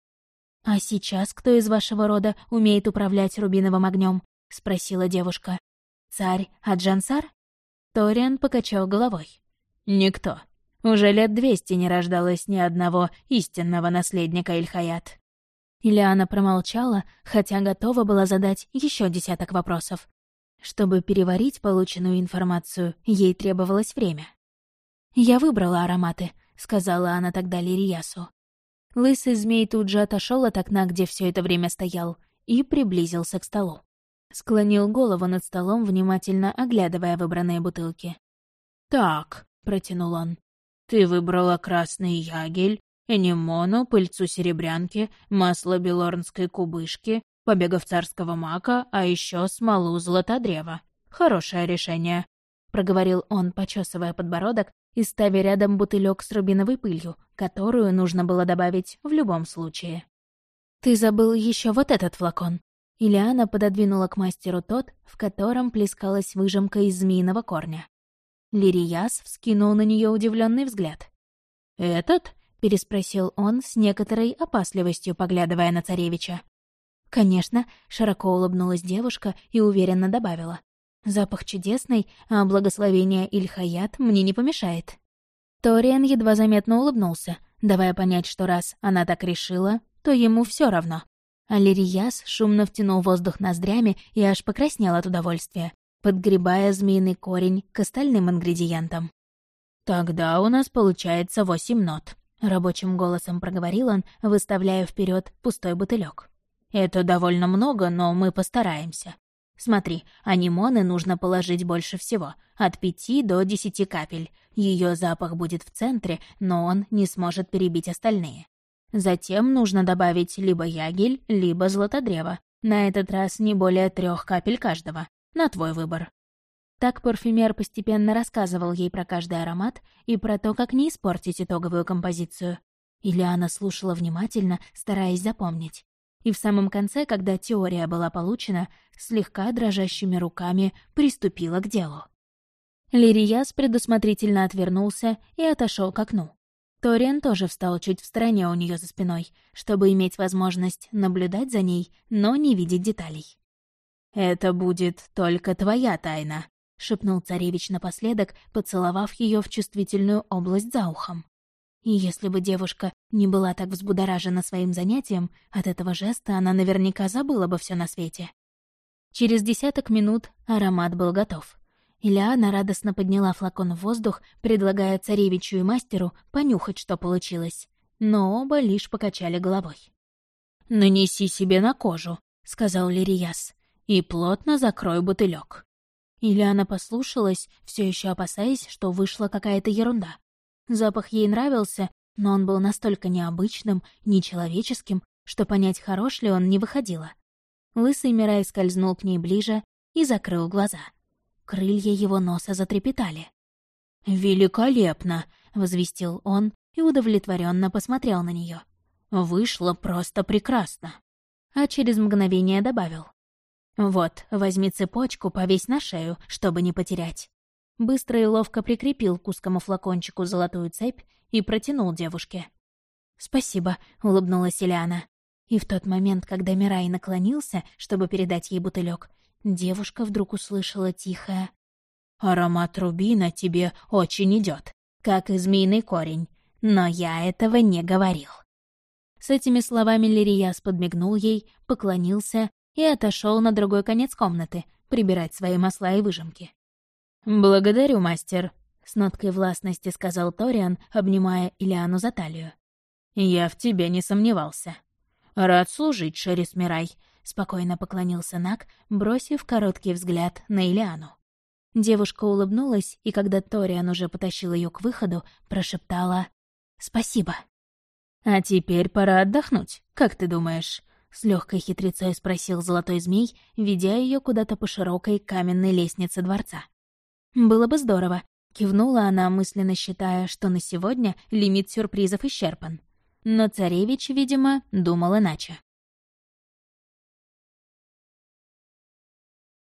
«А сейчас кто из вашего рода умеет управлять рубиновым огнем? спросила девушка. «Царь Аджансар?» Ториан покачал головой. «Никто. Уже лет двести не рождалось ни одного истинного наследника Ильхаят. Ильяна промолчала, хотя готова была задать еще десяток вопросов. Чтобы переварить полученную информацию, ей требовалось время. «Я выбрала ароматы», — сказала она тогда Лириясу. Лысый змей тут же отошел от окна, где все это время стоял, и приблизился к столу. Склонил голову над столом, внимательно оглядывая выбранные бутылки. «Так», — протянул он, ты выбрала красный ягель, энемону, пыльцу серебрянки, масло белорнской кубышки, побегов царского мака, а еще смолу златодрева. Хорошее решение», — проговорил он, почесывая подбородок и ставя рядом бутылек с рубиновой пылью, которую нужно было добавить в любом случае. «Ты забыл еще вот этот флакон». Ильяна пододвинула к мастеру тот, в котором плескалась выжимка из змеиного корня. Лирияс вскинул на нее удивленный взгляд. «Этот?» — переспросил он с некоторой опасливостью, поглядывая на царевича. «Конечно», — широко улыбнулась девушка и уверенно добавила. «Запах чудесный, а благословение Ильхаят мне не помешает». Ториан едва заметно улыбнулся, давая понять, что раз она так решила, то ему все равно. А Лирияс шумно втянул воздух ноздрями и аж покраснел от удовольствия, подгребая змеиный корень к остальным ингредиентам. «Тогда у нас получается восемь нот», — рабочим голосом проговорил он, выставляя вперед пустой бутылек. «Это довольно много, но мы постараемся. Смотри, анимоны нужно положить больше всего, от пяти до десяти капель. Ее запах будет в центре, но он не сможет перебить остальные. Затем нужно добавить либо ягель, либо златодрево. На этот раз не более трех капель каждого. На твой выбор. Так парфюмер постепенно рассказывал ей про каждый аромат и про то, как не испортить итоговую композицию. Ильяна слушала внимательно, стараясь запомнить и в самом конце, когда теория была получена, слегка дрожащими руками приступила к делу. Лирияс предусмотрительно отвернулся и отошел к окну. Ториан тоже встал чуть в стороне у нее за спиной, чтобы иметь возможность наблюдать за ней, но не видеть деталей. «Это будет только твоя тайна», — шепнул царевич напоследок, поцеловав ее в чувствительную область за ухом. И если бы девушка не была так взбудоражена своим занятием, от этого жеста она наверняка забыла бы все на свете. Через десяток минут аромат был готов. Ильяна радостно подняла флакон в воздух, предлагая царевичу и мастеру понюхать, что получилось. Но оба лишь покачали головой. «Нанеси себе на кожу», — сказал Лирияс, — «и плотно закрой бутылек. Ильяна послушалась, все еще опасаясь, что вышла какая-то ерунда. Запах ей нравился, но он был настолько необычным, нечеловеческим, что понять, хорош ли он, не выходило. Лысый Мирай скользнул к ней ближе и закрыл глаза. Крылья его носа затрепетали. «Великолепно!» — возвестил он и удовлетворенно посмотрел на нее. «Вышло просто прекрасно!» А через мгновение добавил. «Вот, возьми цепочку, повесь на шею, чтобы не потерять быстро и ловко прикрепил к узкому флакончику золотую цепь и протянул девушке. «Спасибо», — улыбнулась Ильяна. И в тот момент, когда Мирай наклонился, чтобы передать ей бутылек, девушка вдруг услышала тихое «Аромат рубина тебе очень идет, как и змеиный корень, но я этого не говорил». С этими словами Лирияс подмигнул ей, поклонился и отошел на другой конец комнаты прибирать свои масла и выжимки. «Благодарю, мастер», — с ноткой властности сказал Ториан, обнимая Илиану за талию. «Я в тебе не сомневался». «Рад служить, Шерис Мирай», — спокойно поклонился Нак, бросив короткий взгляд на Илиану. Девушка улыбнулась, и когда Ториан уже потащил ее к выходу, прошептала «Спасибо». «А теперь пора отдохнуть, как ты думаешь?» — с легкой хитрецой спросил золотой змей, ведя ее куда-то по широкой каменной лестнице дворца. «Было бы здорово», — кивнула она, мысленно считая, что на сегодня лимит сюрпризов исчерпан. Но царевич, видимо, думал иначе.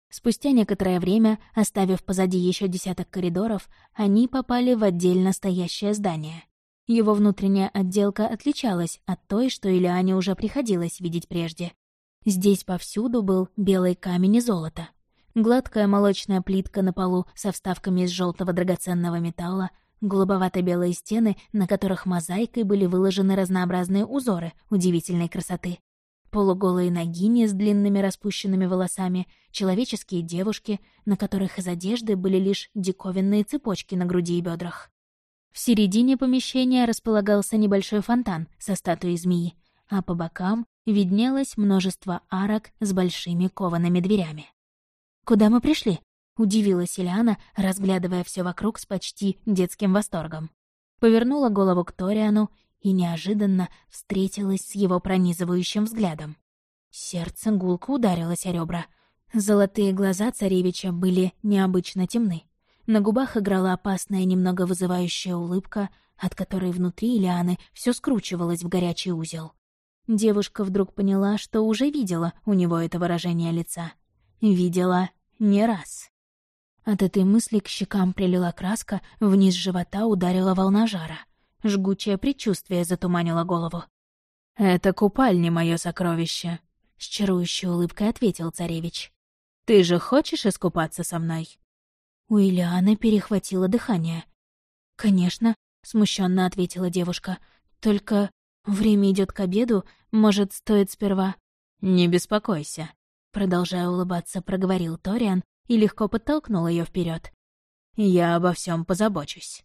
Спустя некоторое время, оставив позади еще десяток коридоров, они попали в отдельно стоящее здание. Его внутренняя отделка отличалась от той, что Ильяне уже приходилось видеть прежде. Здесь повсюду был белый камень и золото. Гладкая молочная плитка на полу со вставками из желтого драгоценного металла, голубовато-белые стены, на которых мозаикой были выложены разнообразные узоры удивительной красоты. Полуголые ногини с длинными распущенными волосами, человеческие девушки, на которых из одежды были лишь диковинные цепочки на груди и бедрах. В середине помещения располагался небольшой фонтан со статуей змеи, а по бокам виднелось множество арок с большими коваными дверями. «Куда мы пришли?» — удивилась Ильяна, разглядывая все вокруг с почти детским восторгом. Повернула голову к Ториану и неожиданно встретилась с его пронизывающим взглядом. Сердце гулко ударилось о ребра. Золотые глаза царевича были необычно темны. На губах играла опасная, немного вызывающая улыбка, от которой внутри Ильяны все скручивалось в горячий узел. Девушка вдруг поняла, что уже видела у него это выражение лица. Видела не раз. От этой мысли к щекам прилила краска, вниз живота ударила волна жара. Жгучее предчувствие затуманило голову. «Это купальня, мое сокровище», — с чарующей улыбкой ответил царевич. «Ты же хочешь искупаться со мной?» У Ильяны перехватило дыхание. «Конечно», —
смущенно ответила девушка. «Только время идет к обеду, может, стоит сперва...»
«Не беспокойся», —
продолжая улыбаться, проговорил Ториан и легко подтолкнул ее вперед.
«Я обо всем позабочусь».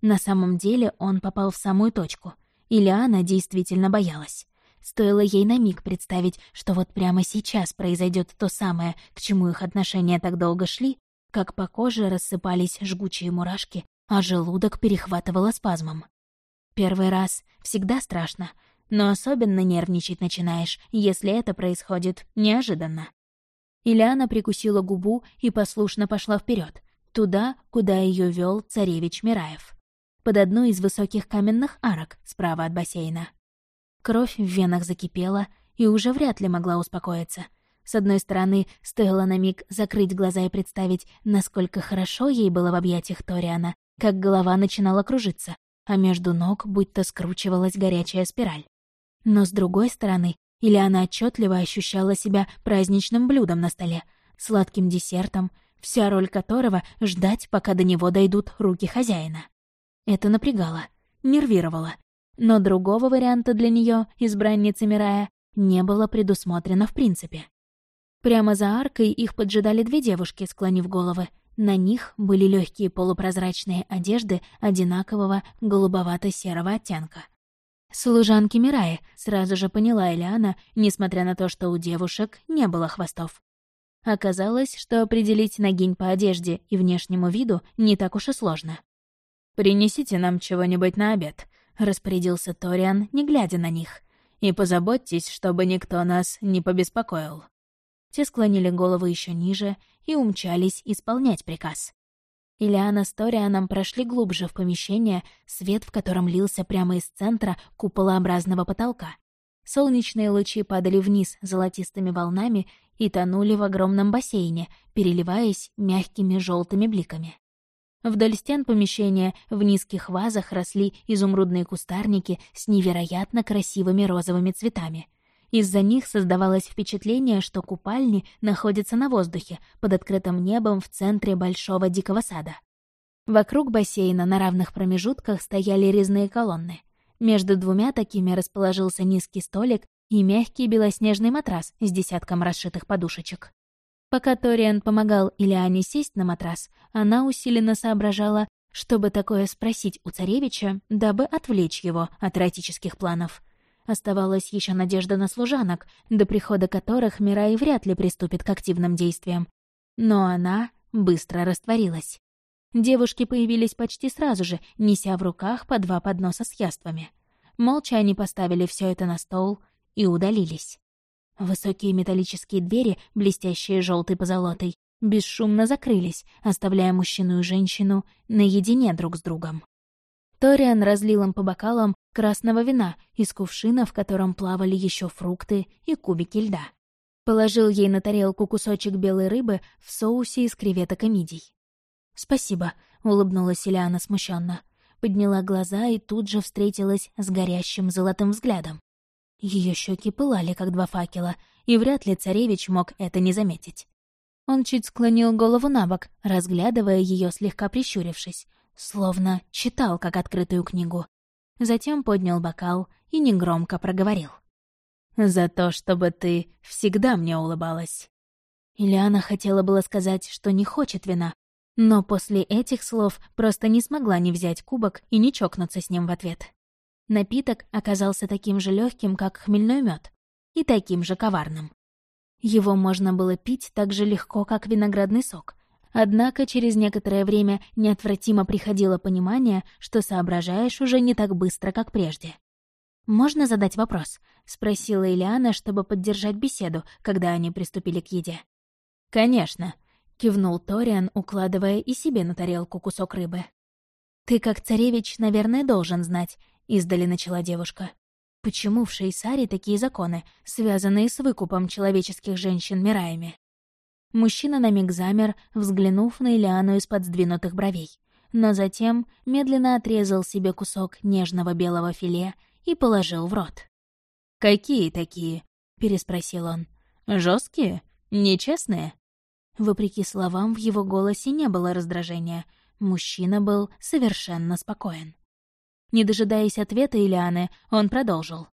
На самом деле он попал в самую точку. Ильяна действительно боялась. Стоило ей на миг представить, что вот прямо сейчас произойдет то самое, к чему их отношения так долго шли, как по коже рассыпались жгучие мурашки, а желудок перехватывало спазмом. Первый раз всегда страшно, но особенно нервничать начинаешь, если это происходит неожиданно. Ильяна прикусила губу и послушно пошла вперед, туда, куда ее вел царевич Мираев, под одну из высоких каменных арок справа от бассейна. Кровь в венах закипела и уже вряд ли могла успокоиться. С одной стороны, стоило на миг закрыть глаза и представить, насколько хорошо ей было в объятиях Ториана, как голова начинала кружиться, а между ног будто скручивалась горячая спираль. Но с другой стороны, Ильяна отчетливо ощущала себя праздничным блюдом на столе, сладким десертом, вся роль которого — ждать, пока до него дойдут руки хозяина. Это напрягало, нервировало, но другого варианта для нее, избранницы Мирая, не было предусмотрено в принципе. Прямо за аркой их поджидали две девушки, склонив головы. На них были легкие полупрозрачные одежды одинакового голубовато-серого оттенка. Служанки Мираи, сразу же поняла Элиана, несмотря на то, что у девушек не было хвостов. Оказалось, что определить ногинь по одежде и внешнему виду не так уж и сложно.
«Принесите нам чего-нибудь на обед», — распорядился Ториан, не глядя на них. «И позаботьтесь, чтобы никто нас не побеспокоил».
Те склонили головы еще ниже и умчались исполнять приказ. Ильяна с Торианом прошли глубже в помещение, свет в котором лился прямо из центра куполообразного потолка. Солнечные лучи падали вниз золотистыми волнами и тонули в огромном бассейне, переливаясь мягкими желтыми бликами. Вдоль стен помещения в низких вазах росли изумрудные кустарники с невероятно красивыми розовыми цветами. Из-за них создавалось впечатление, что купальни находятся на воздухе, под открытым небом в центре большого дикого сада. Вокруг бассейна на равных промежутках стояли резные колонны. Между двумя такими расположился низкий столик и мягкий белоснежный матрас с десятком расшитых подушечек. Пока Ториан помогал Илиане сесть на матрас, она усиленно соображала, чтобы такое спросить у царевича, дабы отвлечь его от эротических планов. Оставалась еще надежда на служанок, до прихода которых Мирай вряд ли приступит к активным действиям. Но она быстро растворилась. Девушки появились почти сразу же, неся в руках по два подноса с яствами. Молча они поставили все это на стол и удалились. Высокие металлические двери, блестящие желтой позолотой, бесшумно закрылись, оставляя мужчину и женщину наедине друг с другом. Ториан разлил им по бокалам красного вина из кувшина, в котором плавали еще фрукты и кубики льда. Положил ей на тарелку кусочек белой рыбы в соусе из креветок и мидий. «Спасибо», — улыбнулась Ильяна смущенно. Подняла глаза и тут же встретилась с горящим золотым взглядом. Ее щеки пылали, как два факела, и вряд ли царевич мог это не заметить. Он чуть склонил голову на бок, разглядывая ее слегка прищурившись, словно читал, как открытую книгу. Затем поднял бокал и негромко проговорил. «За то, чтобы ты всегда мне улыбалась». Ильяна хотела было сказать, что не хочет вина, но после этих слов просто не смогла не взять кубок и не чокнуться с ним в ответ. Напиток оказался таким же легким, как хмельной мед, и таким же коварным. Его можно было пить так же легко, как виноградный сок. Однако через некоторое время неотвратимо приходило понимание, что соображаешь уже не так быстро, как прежде. «Можно задать вопрос?» — спросила Ильяна, чтобы поддержать беседу, когда они приступили к еде.
«Конечно», —
кивнул Ториан, укладывая и себе на тарелку кусок рыбы. «Ты, как царевич, наверное, должен знать, издали начала девушка. Почему в Шейсаре такие законы, связанные с выкупом человеческих женщин Мираями? Мужчина на миг замер, взглянув на Ильяну из-под сдвинутых бровей, но затем медленно отрезал себе кусок нежного белого филе и положил в рот.
«Какие такие?» — переспросил он. Жесткие? Нечестные?»
Вопреки словам, в его голосе не было раздражения. Мужчина был совершенно спокоен.
Не дожидаясь ответа Ильяны, он продолжил.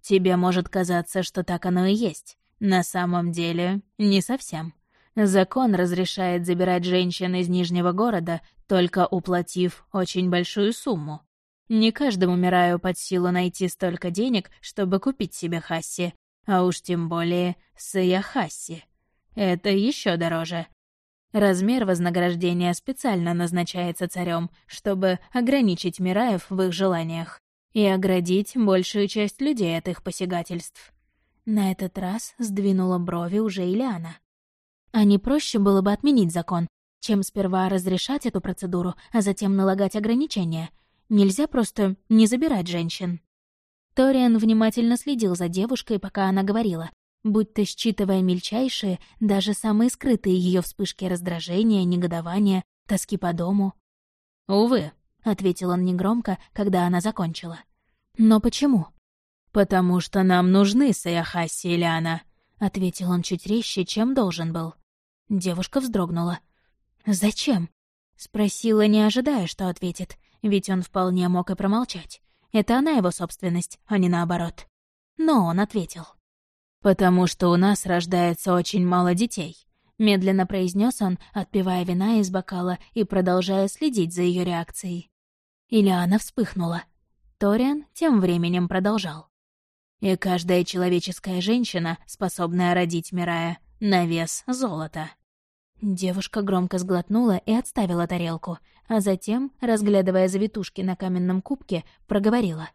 «Тебе может казаться, что так оно и есть. На самом деле, не совсем. Закон разрешает забирать женщин из Нижнего города, только уплатив очень большую сумму. Не каждому Мираю под силу найти столько денег, чтобы купить себе Хасси, а уж тем более Саяхасси. Это еще дороже. Размер вознаграждения специально назначается царем, чтобы ограничить Мираев в их желаниях и оградить большую часть людей от их посягательств. На этот раз сдвинула брови уже Ильяна. А не проще было бы отменить закон, чем сперва разрешать эту процедуру, а затем налагать ограничения. Нельзя просто не забирать женщин. Ториан внимательно следил за девушкой, пока она говорила, будто считывая мельчайшие, даже самые скрытые ее вспышки раздражения, негодования, тоски по дому. «Увы», — ответил он негромко, когда она закончила. «Но почему?» «Потому что нам нужны Саяхаси и Ляна», — ответил он чуть резче, чем должен был. Девушка вздрогнула. «Зачем?» — спросила, не ожидая, что ответит, ведь он вполне мог и промолчать. Это она его собственность, а не наоборот. Но он ответил. «Потому что у нас рождается очень мало детей», — медленно произнес он, отпивая вина из бокала и продолжая следить за ее реакцией. Ильяна вспыхнула. Ториан тем временем продолжал. «И каждая человеческая женщина, способная родить Мирая, на вес золота». Девушка громко сглотнула и отставила тарелку, а затем, разглядывая завитушки на каменном кубке, проговорила.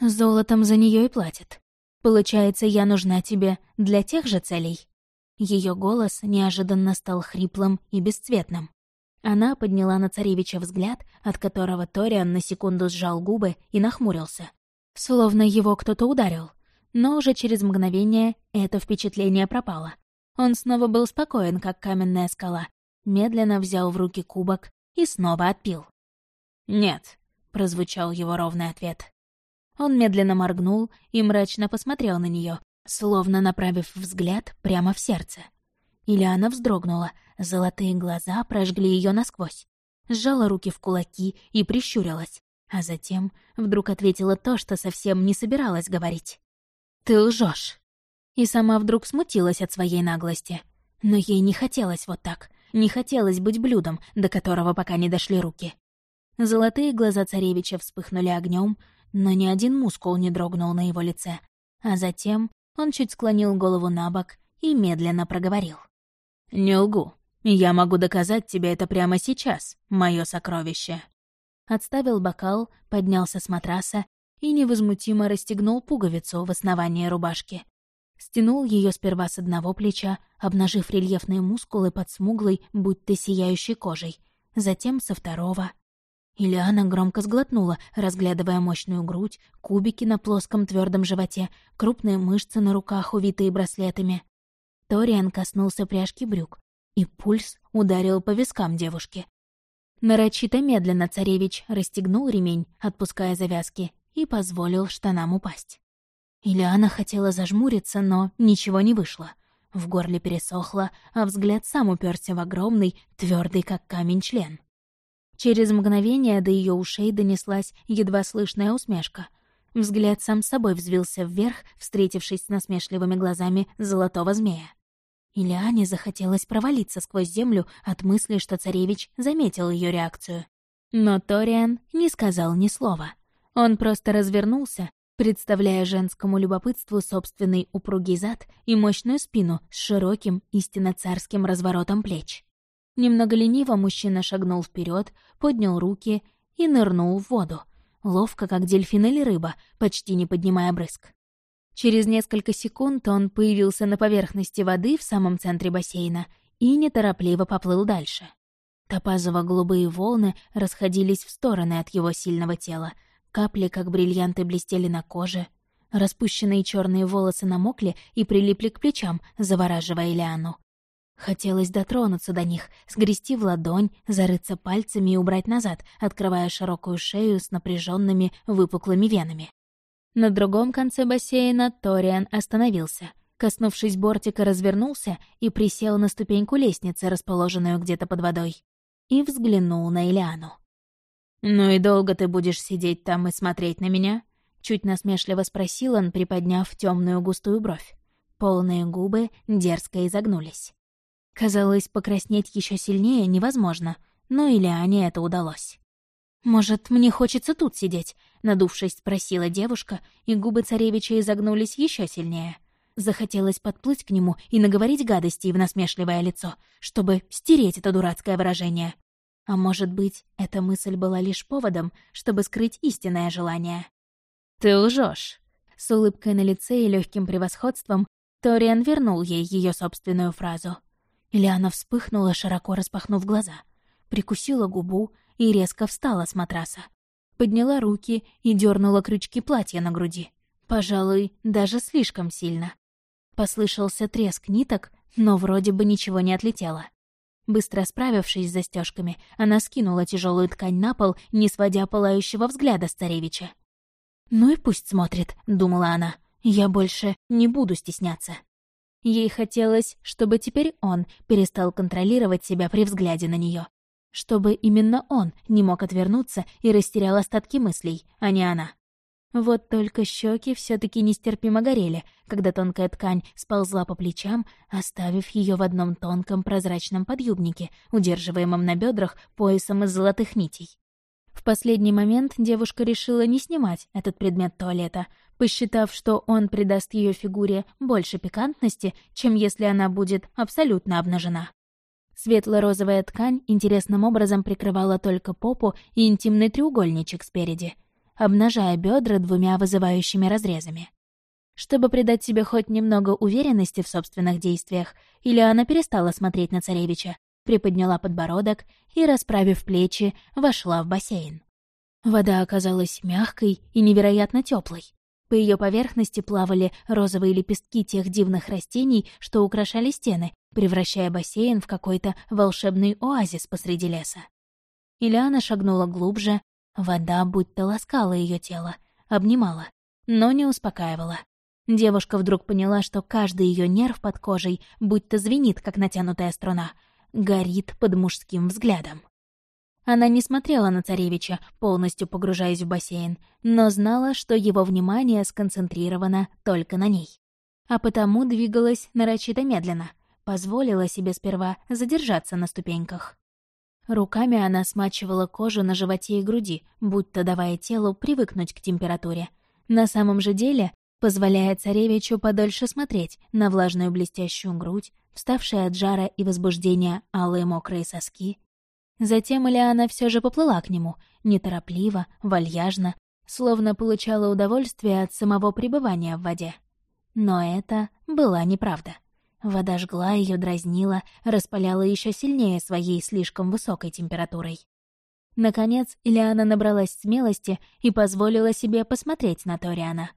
«Золотом за нее и платят. Получается, я нужна тебе для тех же целей?» Ее голос неожиданно стал хриплым и бесцветным. Она подняла на царевича взгляд, от которого Ториан на секунду сжал губы и нахмурился. Словно его кто-то ударил. Но уже через мгновение это впечатление пропало. Он снова был спокоен, как каменная скала. Медленно взял в руки кубок и снова отпил. «Нет», — прозвучал его ровный ответ. Он медленно моргнул и мрачно посмотрел на нее, словно направив взгляд прямо в сердце. Ильяна вздрогнула, золотые глаза прожгли ее насквозь. Сжала руки в кулаки и прищурилась, а затем вдруг ответила то, что совсем не собиралась говорить. «Ты лжешь. И сама вдруг смутилась от своей наглости. Но ей не хотелось вот так, не хотелось быть блюдом, до которого пока не дошли руки. Золотые глаза царевича вспыхнули огнем, но ни один мускул не дрогнул на его лице. А затем он чуть склонил голову на бок и медленно проговорил. «Не лгу. Я могу доказать тебе это прямо сейчас, мое сокровище». Отставил бокал, поднялся с матраса и невозмутимо расстегнул пуговицу в основании рубашки. Стянул ее сперва с одного плеча, обнажив рельефные мускулы под смуглой, будто сияющей кожей, затем со второго — Ильяна громко сглотнула, разглядывая мощную грудь, кубики на плоском твердом животе, крупные мышцы на руках, увитые браслетами. Ториан коснулся пряжки брюк, и пульс ударил по вискам девушки. Нарочито медленно царевич расстегнул ремень, отпуская завязки, и позволил штанам упасть. Ильяна хотела зажмуриться, но ничего не вышло. В горле пересохло, а взгляд сам уперся в огромный, твердый как камень член. Через мгновение до ее ушей донеслась едва слышная усмешка. Взгляд сам собой взвился вверх, встретившись с насмешливыми глазами золотого змея. Ильяне захотелось провалиться сквозь землю от мысли, что царевич заметил ее реакцию. Но Ториан не сказал ни слова. Он просто развернулся, представляя женскому любопытству собственный упругий зад и мощную спину с широким, истинно царским разворотом плеч. Немного лениво мужчина шагнул вперед, поднял руки и нырнул в воду, ловко, как дельфин или рыба, почти не поднимая брызг. Через несколько секунд он появился на поверхности воды в самом центре бассейна и неторопливо поплыл дальше. Топазово-голубые волны расходились в стороны от его сильного тела, капли, как бриллианты, блестели на коже, распущенные черные волосы намокли и прилипли к плечам, завораживая Лиану. Хотелось дотронуться до них, сгрести в ладонь, зарыться пальцами и убрать назад, открывая широкую шею с напряженными выпуклыми венами. На другом конце бассейна Ториан остановился. Коснувшись бортика, развернулся и присел на ступеньку лестницы, расположенную где-то под водой. И взглянул на Элиану. «Ну и долго ты будешь сидеть там и смотреть на меня?» Чуть насмешливо спросил он, приподняв темную густую бровь. Полные губы дерзко изогнулись. Казалось, покраснеть еще сильнее невозможно, но Ильяне это удалось. «Может, мне хочется тут сидеть?» — надувшись, спросила девушка, и губы царевича изогнулись еще сильнее. Захотелось подплыть к нему и наговорить гадости в насмешливое лицо, чтобы стереть это дурацкое выражение. А может быть, эта мысль была лишь поводом, чтобы скрыть истинное желание. «Ты лжешь. С улыбкой на лице и легким превосходством Ториан вернул ей ее собственную фразу. Лиана вспыхнула, широко распахнув глаза, прикусила губу и резко встала с матраса. Подняла руки и дернула крючки платья на груди. Пожалуй, даже слишком сильно. Послышался треск ниток, но вроде бы ничего не отлетело. Быстро справившись с застежками, она скинула тяжелую ткань на пол, не сводя пылающего взгляда с царевича. «Ну и пусть смотрит», — думала она. «Я больше не буду стесняться». Ей хотелось, чтобы теперь он перестал контролировать себя при взгляде на нее, Чтобы именно он не мог отвернуться и растерял остатки мыслей, а не она. Вот только щеки все таки нестерпимо горели, когда тонкая ткань сползла по плечам, оставив ее в одном тонком прозрачном подъюбнике, удерживаемом на бедрах поясом из золотых нитей. В последний момент девушка решила не снимать этот предмет туалета, посчитав, что он придаст ее фигуре больше пикантности, чем если она будет абсолютно обнажена. Светло-розовая ткань интересным образом прикрывала только попу и интимный треугольничек спереди — обнажая бедра двумя вызывающими разрезами. Чтобы придать себе хоть немного уверенности в собственных действиях, Ильяна перестала смотреть на царевича, приподняла подбородок и, расправив плечи, вошла в бассейн. Вода оказалась мягкой и невероятно теплой. По ее поверхности плавали розовые лепестки тех дивных растений, что украшали стены, превращая бассейн в какой-то волшебный оазис посреди леса. Ильяна шагнула глубже, Вода будто ласкала ее тело, обнимала, но не успокаивала. Девушка вдруг поняла, что каждый ее нерв под кожей будто звенит, как натянутая струна, горит под мужским взглядом. Она не смотрела на царевича, полностью погружаясь в бассейн, но знала, что его внимание сконцентрировано только на ней. А потому двигалась нарочито медленно, позволила себе сперва задержаться на ступеньках. Руками она смачивала кожу на животе и груди, будто давая телу привыкнуть к температуре. На самом же деле, позволяя царевичу подольше смотреть на влажную блестящую грудь, вставшие от жара и возбуждения алые мокрые соски. Затем Элиана все же поплыла к нему, неторопливо, вальяжно, словно получала удовольствие от самого пребывания в воде. Но это была неправда. Вода жгла ее, дразнила, распаляла еще сильнее своей слишком высокой температурой. Наконец, Ильяна набралась смелости и позволила себе посмотреть на Ториана.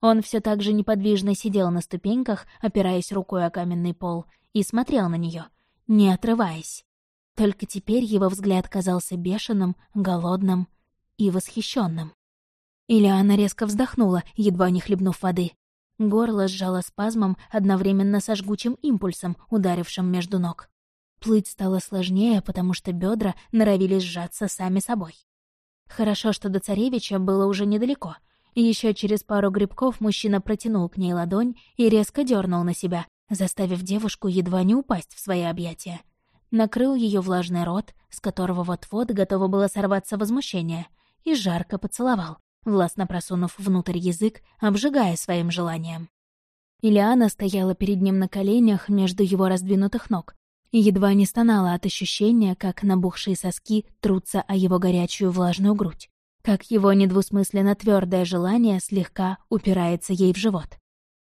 Он все так же неподвижно сидел на ступеньках, опираясь рукой о каменный пол, и смотрел на нее, не отрываясь. Только теперь его взгляд казался бешеным, голодным и восхищенным. Ильяна резко вздохнула, едва не хлебнув воды. Горло сжало спазмом одновременно со жгучим импульсом, ударившим между ног. Плыть стало сложнее, потому что бедра норовили сжаться сами собой. Хорошо, что до царевича было уже недалеко. Еще через пару грибков мужчина протянул к ней ладонь и резко дернул на себя, заставив девушку едва не упасть в свои объятия. Накрыл ее влажный рот, с которого вот-вот готово было сорваться возмущение, и жарко поцеловал, властно просунув внутрь язык, обжигая своим желанием. Ильяна стояла перед ним на коленях между его раздвинутых ног и едва не стонала от ощущения, как набухшие соски трутся о его горячую влажную грудь, как его недвусмысленно твердое желание слегка упирается ей в живот.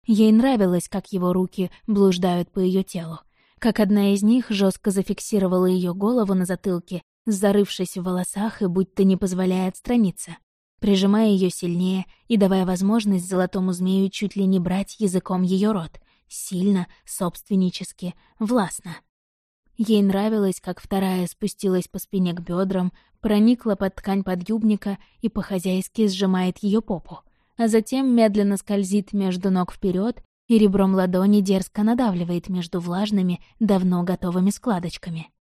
Ей нравилось, как его руки блуждают по ее телу, как одна из них жестко зафиксировала ее голову на затылке, зарывшись в волосах и будто не позволяя отстраниться прижимая ее сильнее и давая возможность золотому змею чуть ли не брать языком ее рот, сильно, собственнически, властно. Ей нравилось, как вторая спустилась по спине к бедрам, проникла под ткань подъюбника и по-хозяйски сжимает ее попу, а затем медленно скользит между ног вперед и ребром ладони дерзко надавливает между влажными, давно готовыми складочками.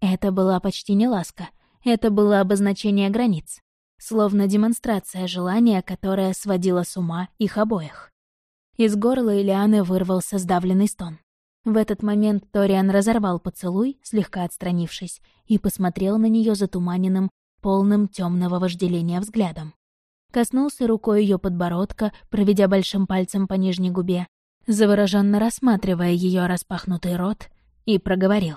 Это была почти не ласка —
Это было обозначение границ, словно демонстрация желания, которая сводила с ума их обоих. Из горла Ильяны вырвался сдавленный стон. В этот момент Ториан разорвал поцелуй, слегка отстранившись, и посмотрел на нее затуманенным, полным темного вожделения взглядом. Коснулся рукой ее подбородка, проведя большим пальцем по нижней губе, завороженно рассматривая ее распахнутый рот, и проговорил.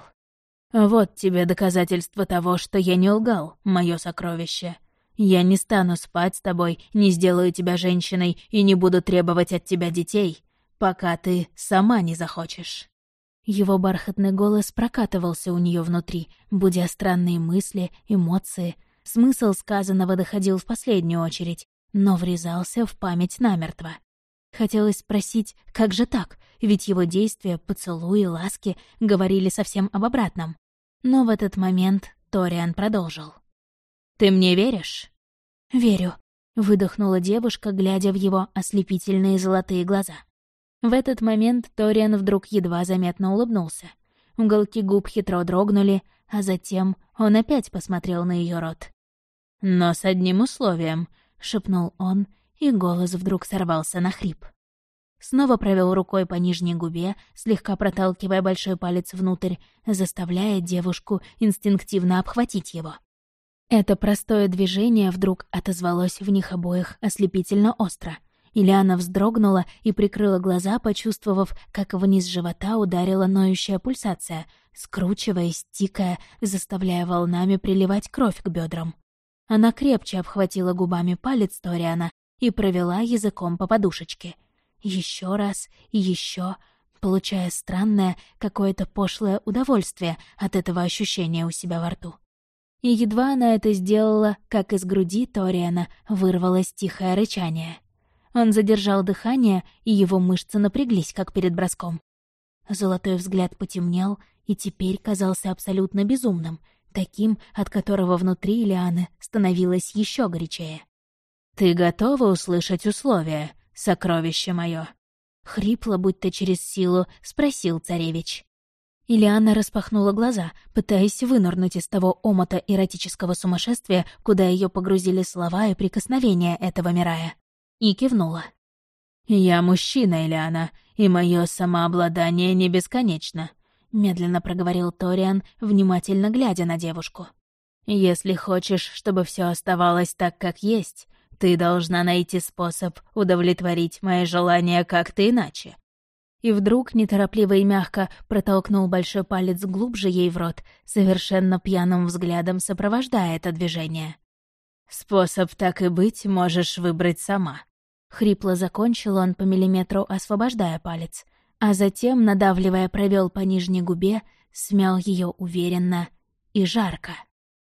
«Вот тебе доказательство того, что я не лгал, мое сокровище. Я не стану спать с тобой, не сделаю тебя женщиной и не буду требовать от тебя детей, пока ты сама не захочешь». Его бархатный голос прокатывался у нее внутри, будя странные мысли, эмоции. Смысл сказанного доходил в последнюю очередь, но врезался в память намертво. Хотелось спросить, как же так, ведь его действия, поцелуи, ласки говорили совсем об обратном. Но в этот момент Ториан продолжил. «Ты мне веришь?» «Верю», — выдохнула девушка, глядя в его ослепительные золотые глаза. В этот момент Ториан вдруг едва заметно улыбнулся. Уголки губ хитро дрогнули, а затем он опять посмотрел на ее рот. «Но с одним условием», — шепнул он, и голос вдруг сорвался на хрип. Снова провел рукой по нижней губе, слегка проталкивая большой палец внутрь, заставляя девушку инстинктивно обхватить его. Это простое движение вдруг отозвалось в них обоих ослепительно остро. Ильяна вздрогнула и прикрыла глаза, почувствовав, как вниз живота ударила ноющая пульсация, скручиваясь, тикая, заставляя волнами приливать кровь к бедрам. Она крепче обхватила губами палец Ториана и провела языком по подушечке. Еще раз еще, получая странное, какое-то пошлое удовольствие от этого ощущения у себя во рту. И едва она это сделала, как из груди Ториана вырвалось тихое рычание. Он задержал дыхание, и его мышцы напряглись, как перед броском. Золотой взгляд потемнел и теперь казался абсолютно безумным, таким, от которого внутри Лианы становилось еще горячее. «Ты готова услышать условия, сокровище мое?» Хрипло, будто через силу, спросил царевич. Ильяна распахнула глаза, пытаясь вынырнуть из того омота эротического сумасшествия, куда ее погрузили слова и прикосновения этого Мирая. И кивнула. «Я мужчина, Ильяна, и мое самообладание не бесконечно», — медленно проговорил Ториан, внимательно глядя на девушку. «Если хочешь, чтобы все оставалось так, как есть, ты должна найти способ удовлетворить мои желания как-то иначе и вдруг неторопливо и мягко протолкнул большой палец глубже ей в рот, совершенно пьяным взглядом сопровождая это движение. «Способ так и быть можешь выбрать сама». Хрипло закончил он по миллиметру, освобождая палец, а затем, надавливая, провел по нижней губе, смял ее уверенно и жарко.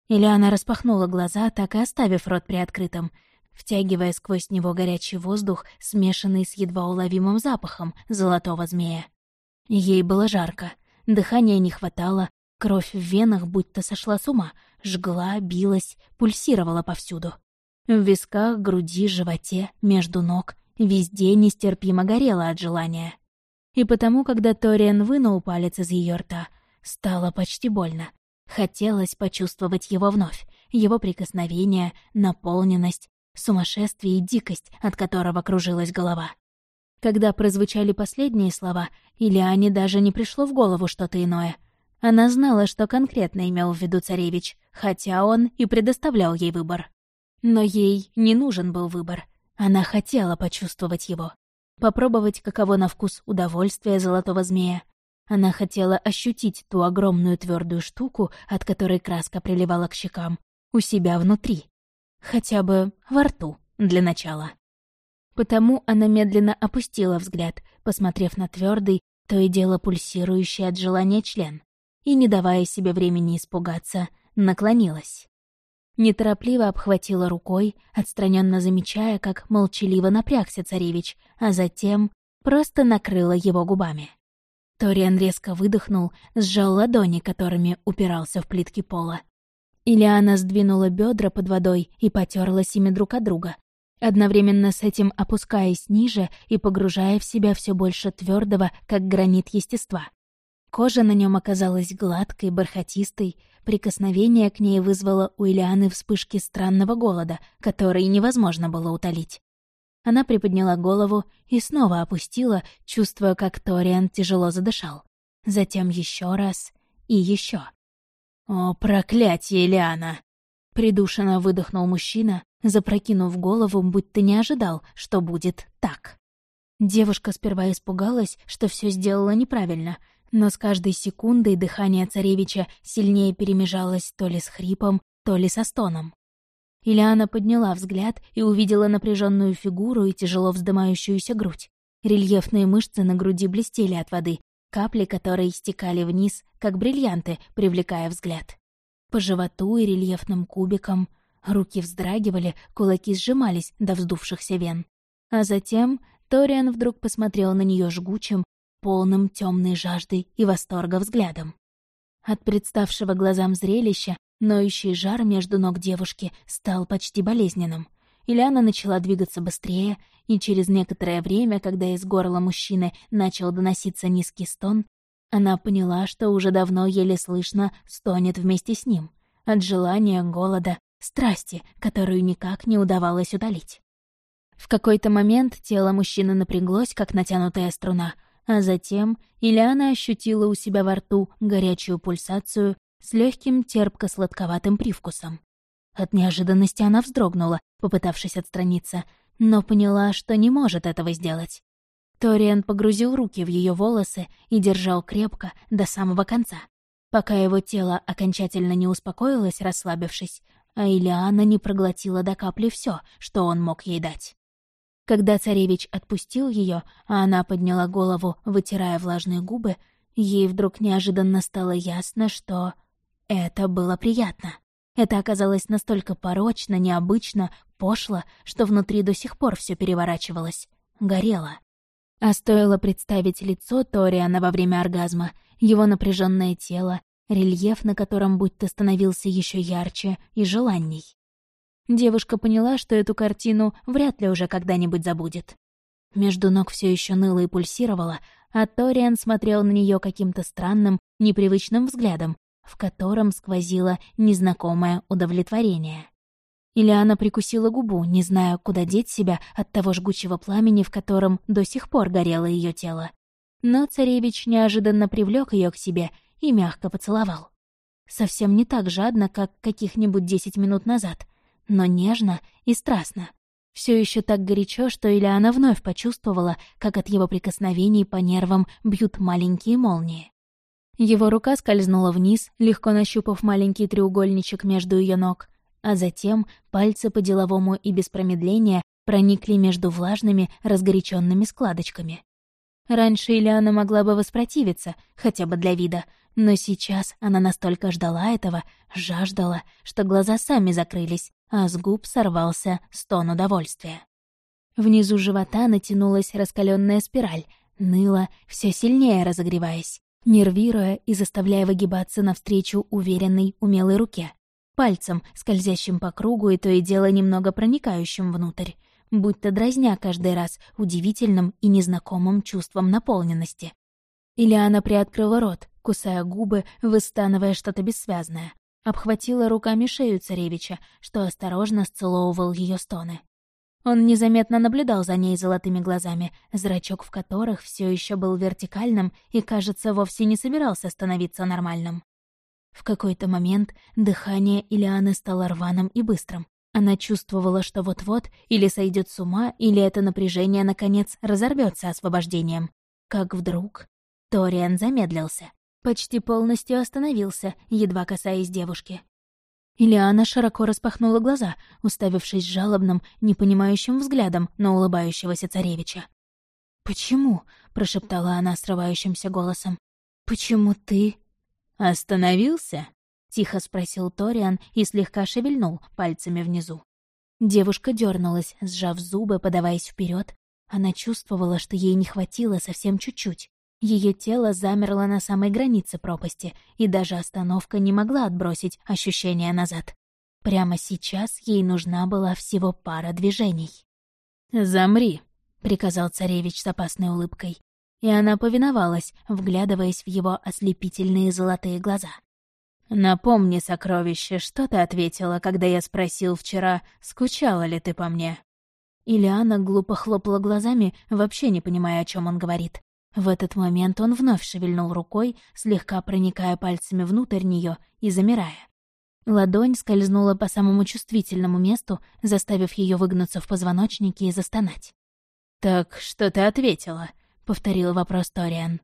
Ильяна распахнула глаза, так и оставив рот приоткрытым, втягивая сквозь него горячий воздух, смешанный с едва уловимым запахом золотого змея. Ей было жарко, дыхания не хватало, кровь в венах будто сошла с ума, жгла, билась, пульсировала повсюду. В висках, груди, животе, между ног, везде нестерпимо горело от желания. И потому, когда Ториан вынул палец из ее рта, стало почти больно. Хотелось почувствовать его вновь, его прикосновение, наполненность, сумасшествие и дикость, от которого кружилась голова. Когда прозвучали последние слова, Ильяне даже не пришло в голову что-то иное. Она знала, что конкретно имел в виду царевич, хотя он и предоставлял ей выбор. Но ей не нужен был выбор. Она хотела почувствовать его. Попробовать, каково на вкус удовольствие золотого змея. Она хотела ощутить ту огромную твердую штуку, от которой краска приливала к щекам, у себя внутри. Хотя бы во рту, для начала. Потому она медленно опустила взгляд, посмотрев на твердый, то и дело пульсирующий от желания член, и, не давая себе времени испугаться, наклонилась. Неторопливо обхватила рукой, отстраненно замечая, как молчаливо напрягся царевич, а затем просто накрыла его губами. Ториан резко выдохнул, сжал ладони, которыми упирался в плитки пола, Ильяна сдвинула бедра под водой и потерлась ими друг от друга, одновременно с этим опускаясь ниже и погружая в себя все больше твердого, как гранит естества. Кожа на нем оказалась гладкой, бархатистой, прикосновение к ней вызвало у Ильяны вспышки странного голода, который невозможно было утолить. Она приподняла голову и снова опустила, чувствуя, как Ториан тяжело задышал. Затем еще раз и еще. «О, проклятие, Лиана!» Придушенно выдохнул мужчина, запрокинув голову, будто не ожидал, что будет так. Девушка сперва испугалась, что все сделала неправильно, но с каждой секундой дыхание царевича сильнее перемежалось то ли с хрипом, то ли со стоном. Ильяна подняла взгляд и увидела напряженную фигуру и тяжело вздымающуюся грудь. Рельефные мышцы на груди блестели от воды, капли которые стекали вниз, как бриллианты, привлекая взгляд. По животу и рельефным кубикам руки вздрагивали, кулаки сжимались до вздувшихся вен. А затем Ториан вдруг посмотрел на нее жгучим, полным темной жаждой и восторга взглядом. От представшего глазам зрелища Ноющий жар между ног девушки стал почти болезненным. Ильяна начала двигаться быстрее, и через некоторое время, когда из горла мужчины начал доноситься низкий стон, она поняла, что уже давно еле слышно стонет вместе с ним. От желания, голода, страсти, которую никак не удавалось удалить. В какой-то момент тело мужчины напряглось, как натянутая струна, а затем Ильяна ощутила у себя во рту горячую пульсацию с легким терпко-сладковатым привкусом. От неожиданности она вздрогнула, попытавшись отстраниться, но поняла, что не может этого сделать. Ториан погрузил руки в ее волосы и держал крепко до самого конца, пока его тело окончательно не успокоилось, расслабившись, а Илиана не проглотила до капли все, что он мог ей дать. Когда царевич отпустил ее, а она подняла голову, вытирая влажные губы, ей вдруг неожиданно стало ясно, что это было приятно. Это оказалось настолько порочно, необычно, пошло, что внутри до сих пор все переворачивалось. Горело. А стоило представить лицо Ториана во время оргазма, его напряженное тело, рельеф, на котором будто становился еще ярче и желанней. Девушка поняла, что эту картину вряд ли уже когда-нибудь забудет. Между ног все еще ныло и пульсировало, а Ториан смотрел на нее каким-то странным, непривычным взглядом, в котором сквозило незнакомое удовлетворение. Ильяна прикусила губу, не зная, куда деть себя от того жгучего пламени, в котором до сих пор горело ее тело. Но царевич неожиданно привлек ее к себе и мягко поцеловал. Совсем не так жадно, как каких-нибудь десять минут назад, но нежно и страстно. Все еще так горячо, что Ильяна вновь почувствовала, как от его прикосновений по нервам бьют маленькие молнии. Его рука скользнула вниз, легко нащупав маленький треугольничек между ее ног, а затем пальцы по-деловому и без промедления проникли между влажными, разгоряченными складочками. Раньше Ильяна могла бы воспротивиться, хотя бы для вида, но сейчас она настолько ждала этого, жаждала, что глаза сами закрылись, а с губ сорвался стон удовольствия. Внизу живота натянулась раскаленная спираль, ныла, все сильнее разогреваясь нервируя и заставляя выгибаться навстречу уверенной, умелой руке, пальцем, скользящим по кругу и то и дело немного проникающим внутрь, будто дразня каждый раз удивительным и незнакомым чувством наполненности. Или она приоткрыла рот, кусая губы, выстанывая что-то бессвязное, обхватила руками шею царевича, что осторожно сцеловывал ее стоны. Он незаметно наблюдал за ней золотыми глазами, зрачок в которых все еще был вертикальным и, кажется, вовсе не собирался становиться нормальным. В какой-то момент дыхание Илианы стало рваным и быстрым. Она чувствовала, что вот-вот или сойдет с ума, или это напряжение, наконец, разорвется освобождением. Как вдруг Ториан замедлился. Почти полностью остановился, едва касаясь девушки. Ильяна широко распахнула глаза, уставившись жалобным, непонимающим взглядом на улыбающегося царевича. «Почему?» — прошептала она срывающимся голосом. «Почему ты...» «Остановился?» — тихо спросил Ториан и слегка шевельнул пальцами внизу. Девушка дернулась, сжав зубы, подаваясь вперед. Она чувствовала, что ей не хватило совсем чуть-чуть. Ее тело замерло на самой границе пропасти, и даже остановка не могла отбросить ощущение назад. Прямо сейчас ей нужна была всего пара движений. «Замри», — приказал царевич с опасной улыбкой. и она повиновалась, вглядываясь в его ослепительные золотые глаза.
«Напомни, сокровище, что ты ответила, когда я спросил вчера, скучала ли ты по мне?»
Ильяна глупо хлопала глазами, вообще не понимая, о чем он говорит. В этот момент он вновь шевельнул рукой, слегка проникая пальцами внутрь нее и замирая. Ладонь скользнула по самому чувствительному месту, заставив ее выгнуться в позвоночнике и застонать.
«Так что ты ответила?» — повторил вопрос Ториан.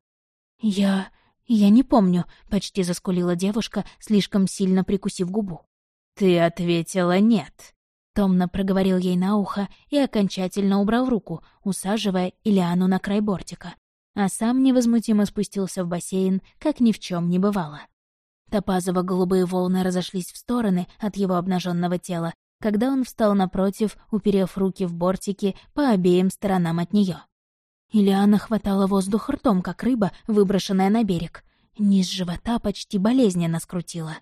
«Я... я не помню», — почти заскулила девушка, слишком сильно прикусив губу.
«Ты ответила нет», —
томно проговорил ей на ухо и окончательно убрал руку, усаживая Ильяну на край бортика, а сам невозмутимо спустился в бассейн, как ни в чем не бывало. Топазово-голубые волны разошлись в стороны от его обнаженного тела, когда он встал напротив, уперев руки в бортики по обеим сторонам от нее. Ильяна хватала воздух ртом, как рыба, выброшенная на берег. Низ живота почти болезненно скрутила.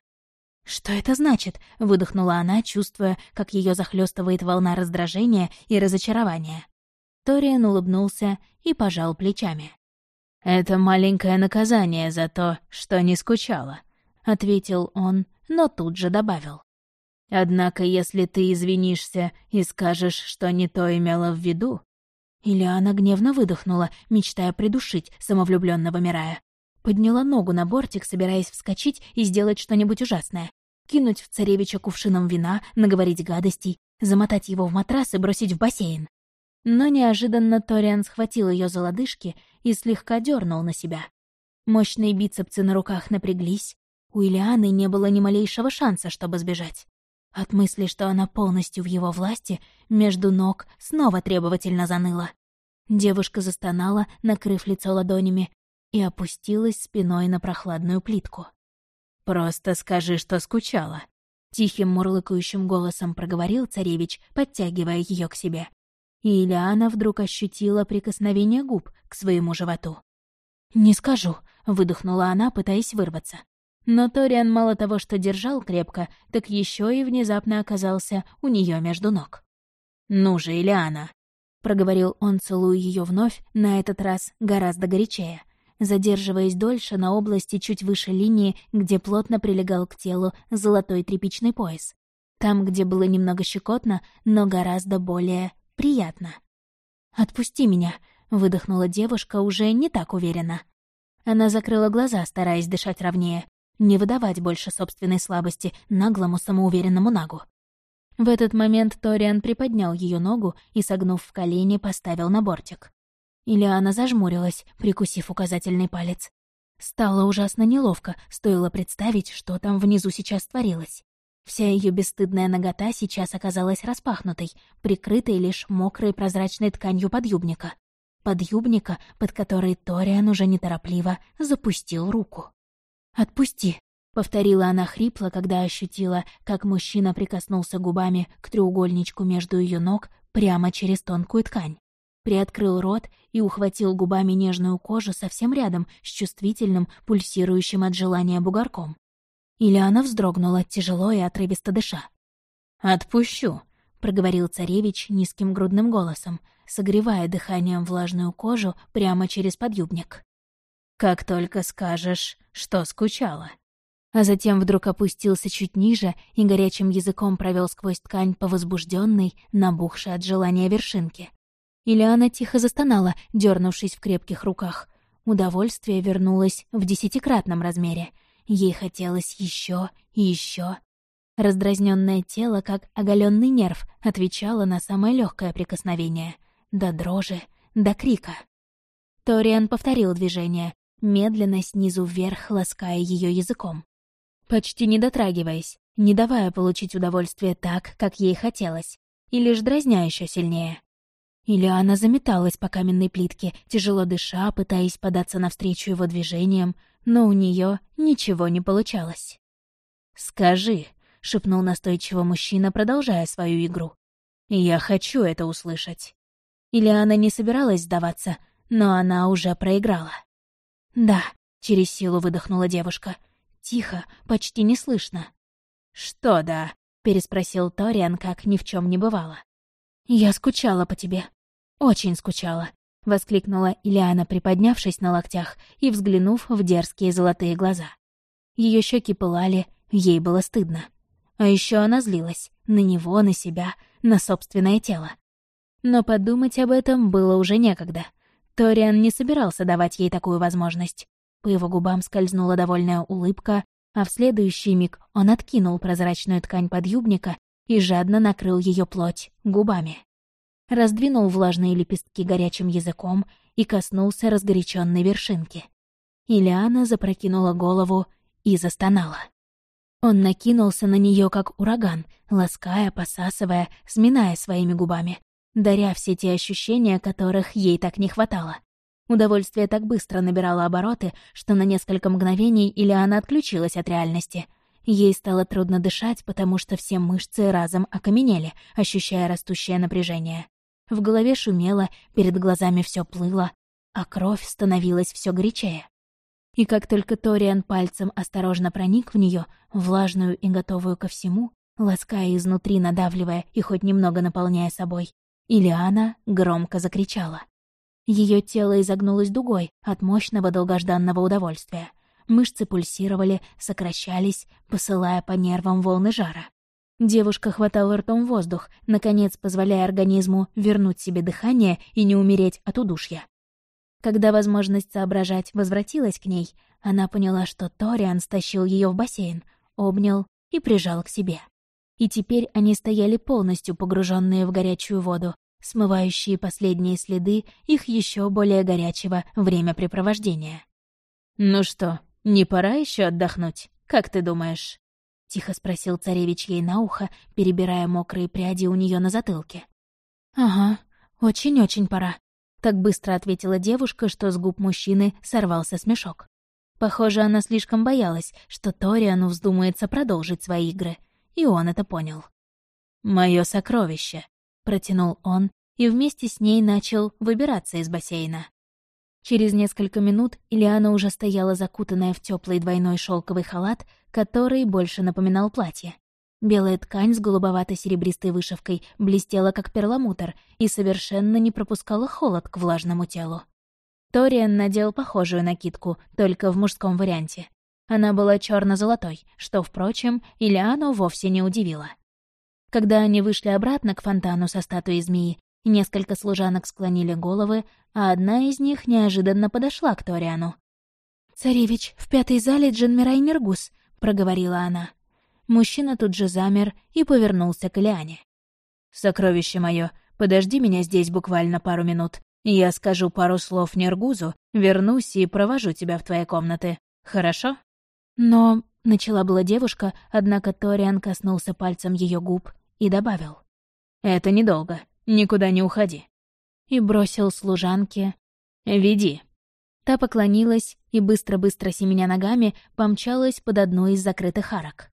«Что это значит?» — выдохнула она, чувствуя, как ее захлестывает волна раздражения и разочарования. Ториан улыбнулся и пожал плечами.
«Это маленькое наказание за то, что не скучала», — ответил он, но тут же добавил. «Однако, если ты извинишься и скажешь, что не то имела в виду,
Ильяна гневно выдохнула, мечтая придушить самовлюбленного Мирая. Подняла ногу на бортик, собираясь вскочить и сделать что-нибудь ужасное. Кинуть в царевича кувшином вина, наговорить гадостей, замотать его в матрас и бросить в бассейн. Но неожиданно Ториан схватил ее за лодыжки и слегка дернул на себя. Мощные бицепсы на руках напряглись. У Ильяны не было ни малейшего шанса, чтобы сбежать. От мысли, что она полностью в его власти, между ног снова требовательно заныло. Девушка застонала, накрыв лицо ладонями, и опустилась спиной на прохладную плитку.
«Просто скажи, что скучала», — тихим мурлыкающим голосом проговорил царевич, подтягивая ее к себе.
И Ильяна вдруг ощутила прикосновение губ к своему животу. «Не скажу», — выдохнула она, пытаясь вырваться. Но Ториан мало того, что держал крепко, так еще и внезапно оказался у нее между ног.
«Ну же, Ильяна!»
— проговорил он, целуя ее вновь, на этот раз гораздо горячее, задерживаясь дольше на области чуть выше линии, где плотно прилегал к телу золотой тряпичный пояс. Там, где было немного щекотно, но гораздо более приятно. «Отпусти меня», — выдохнула девушка уже не так уверенно. Она закрыла глаза, стараясь дышать ровнее, не выдавать больше собственной слабости наглому самоуверенному нагу. В этот момент Ториан приподнял ее ногу и, согнув в колени, поставил на бортик. Ильяна зажмурилась, прикусив указательный палец. Стало ужасно неловко, стоило представить, что там внизу сейчас творилось. Вся ее бесстыдная нагота сейчас оказалась распахнутой, прикрытой лишь мокрой прозрачной тканью подъюбника. Подъюбника, под который Ториан уже неторопливо запустил руку. «Отпусти», — повторила она хрипло, когда ощутила, как мужчина прикоснулся губами к треугольничку между ее ног прямо через тонкую ткань. Приоткрыл рот и ухватил губами нежную кожу совсем рядом с чувствительным, пульсирующим от желания бугорком. Или она вздрогнула, тяжело и отрывисто дыша.
«Отпущу», — проговорил царевич низким грудным голосом,
согревая дыханием влажную кожу прямо через подъюбник.
Как только скажешь, что скучала.
А затем вдруг опустился чуть ниже и горячим языком провел сквозь ткань по возбужденной, набухшей от желания вершинке. Ильяна тихо застонала, дернувшись в крепких руках. Удовольствие вернулось в десятикратном размере. Ей хотелось еще и еще. Раздразненное тело, как оголенный нерв, отвечало на самое легкое прикосновение. До дрожи, до крика. Ториан повторил движение, медленно снизу вверх лаская ее языком. Почти не дотрагиваясь, не давая получить удовольствие так, как ей хотелось, и лишь дразня еще сильнее. Или она заметалась по каменной плитке, тяжело дыша, пытаясь податься навстречу его движениям, но у нее ничего не получалось.
«Скажи», — шепнул настойчиво мужчина, продолжая свою игру. «Я хочу это услышать».
Или она не собиралась сдаваться, но она уже проиграла. «Да», — через силу выдохнула девушка. Тихо, почти не слышно.
«Что да?» — переспросил Ториан, как ни в чем не бывало.
«Я скучала по тебе. Очень скучала», —
воскликнула Ильяна, приподнявшись на локтях и взглянув в дерзкие золотые глаза. Ее щеки пылали, ей было стыдно. А еще она злилась на него, на себя, на собственное тело. Но подумать об этом было уже некогда. Ториан не собирался давать ей такую возможность. По его губам скользнула довольная улыбка, а в следующий миг он откинул прозрачную ткань подъюбника и жадно накрыл ее плоть губами раздвинул влажные лепестки горячим языком и коснулся разгоряченной вершинки. Ильяна запрокинула голову и застонала. Он накинулся на нее как ураган, лаская, посасывая, сминая своими губами, даря все те ощущения, которых ей так не хватало. Удовольствие так быстро набирало обороты, что на несколько мгновений Ильяна отключилась от реальности. Ей стало трудно дышать, потому что все мышцы разом окаменели, ощущая растущее напряжение. В голове шумело, перед глазами все плыло, а кровь становилась все горячее. И как только Ториан пальцем осторожно проник в нее, влажную и готовую ко всему, лаская изнутри, надавливая и хоть немного наполняя собой, Илиана громко закричала. Ее тело изогнулось дугой от мощного долгожданного удовольствия. Мышцы пульсировали, сокращались, посылая по нервам волны жара. Девушка хватала ртом воздух, наконец позволяя организму вернуть себе дыхание и не умереть от удушья. Когда возможность соображать возвратилась к ней, она поняла, что Ториан стащил ее в бассейн, обнял и прижал к себе. И теперь они стояли полностью погруженные в горячую воду, смывающие последние следы их еще более горячего времяпрепровождения. «Ну что, не пора еще отдохнуть, как ты думаешь?» — тихо спросил царевич ей на ухо, перебирая мокрые пряди у нее на затылке. «Ага, очень-очень пора», — так быстро ответила девушка, что с губ мужчины сорвался смешок. Похоже, она слишком боялась, что Ториану вздумается продолжить свои игры, и он это понял. «Моё сокровище», — протянул он, и вместе с ней начал выбираться из бассейна. Через несколько минут Ильяна уже стояла закутанная в теплый двойной шелковый халат, который больше напоминал платье. Белая ткань с голубовато-серебристой вышивкой блестела как перламутр и совершенно не пропускала холод к влажному телу. Ториан надел похожую накидку, только в мужском варианте. Она была черно золотой что, впрочем, Ильяну вовсе не удивило. Когда они вышли обратно к фонтану со статуей змеи, Несколько служанок склонили головы, а одна из них неожиданно подошла к Ториану. «Царевич, в пятой зале Дженмирай Нергус», — проговорила она. Мужчина тут же замер и повернулся к Лиане. «Сокровище мое, подожди меня здесь буквально пару минут. Я скажу пару слов Нергузу, вернусь и провожу тебя в твои комнаты. Хорошо?» «Но...» — начала была девушка, однако Ториан коснулся пальцем ее губ и добавил. «Это недолго. Никуда не уходи». И бросил служанке «Веди». Та поклонилась и, быстро-быстро семеня ногами, помчалась под одну из закрытых арок.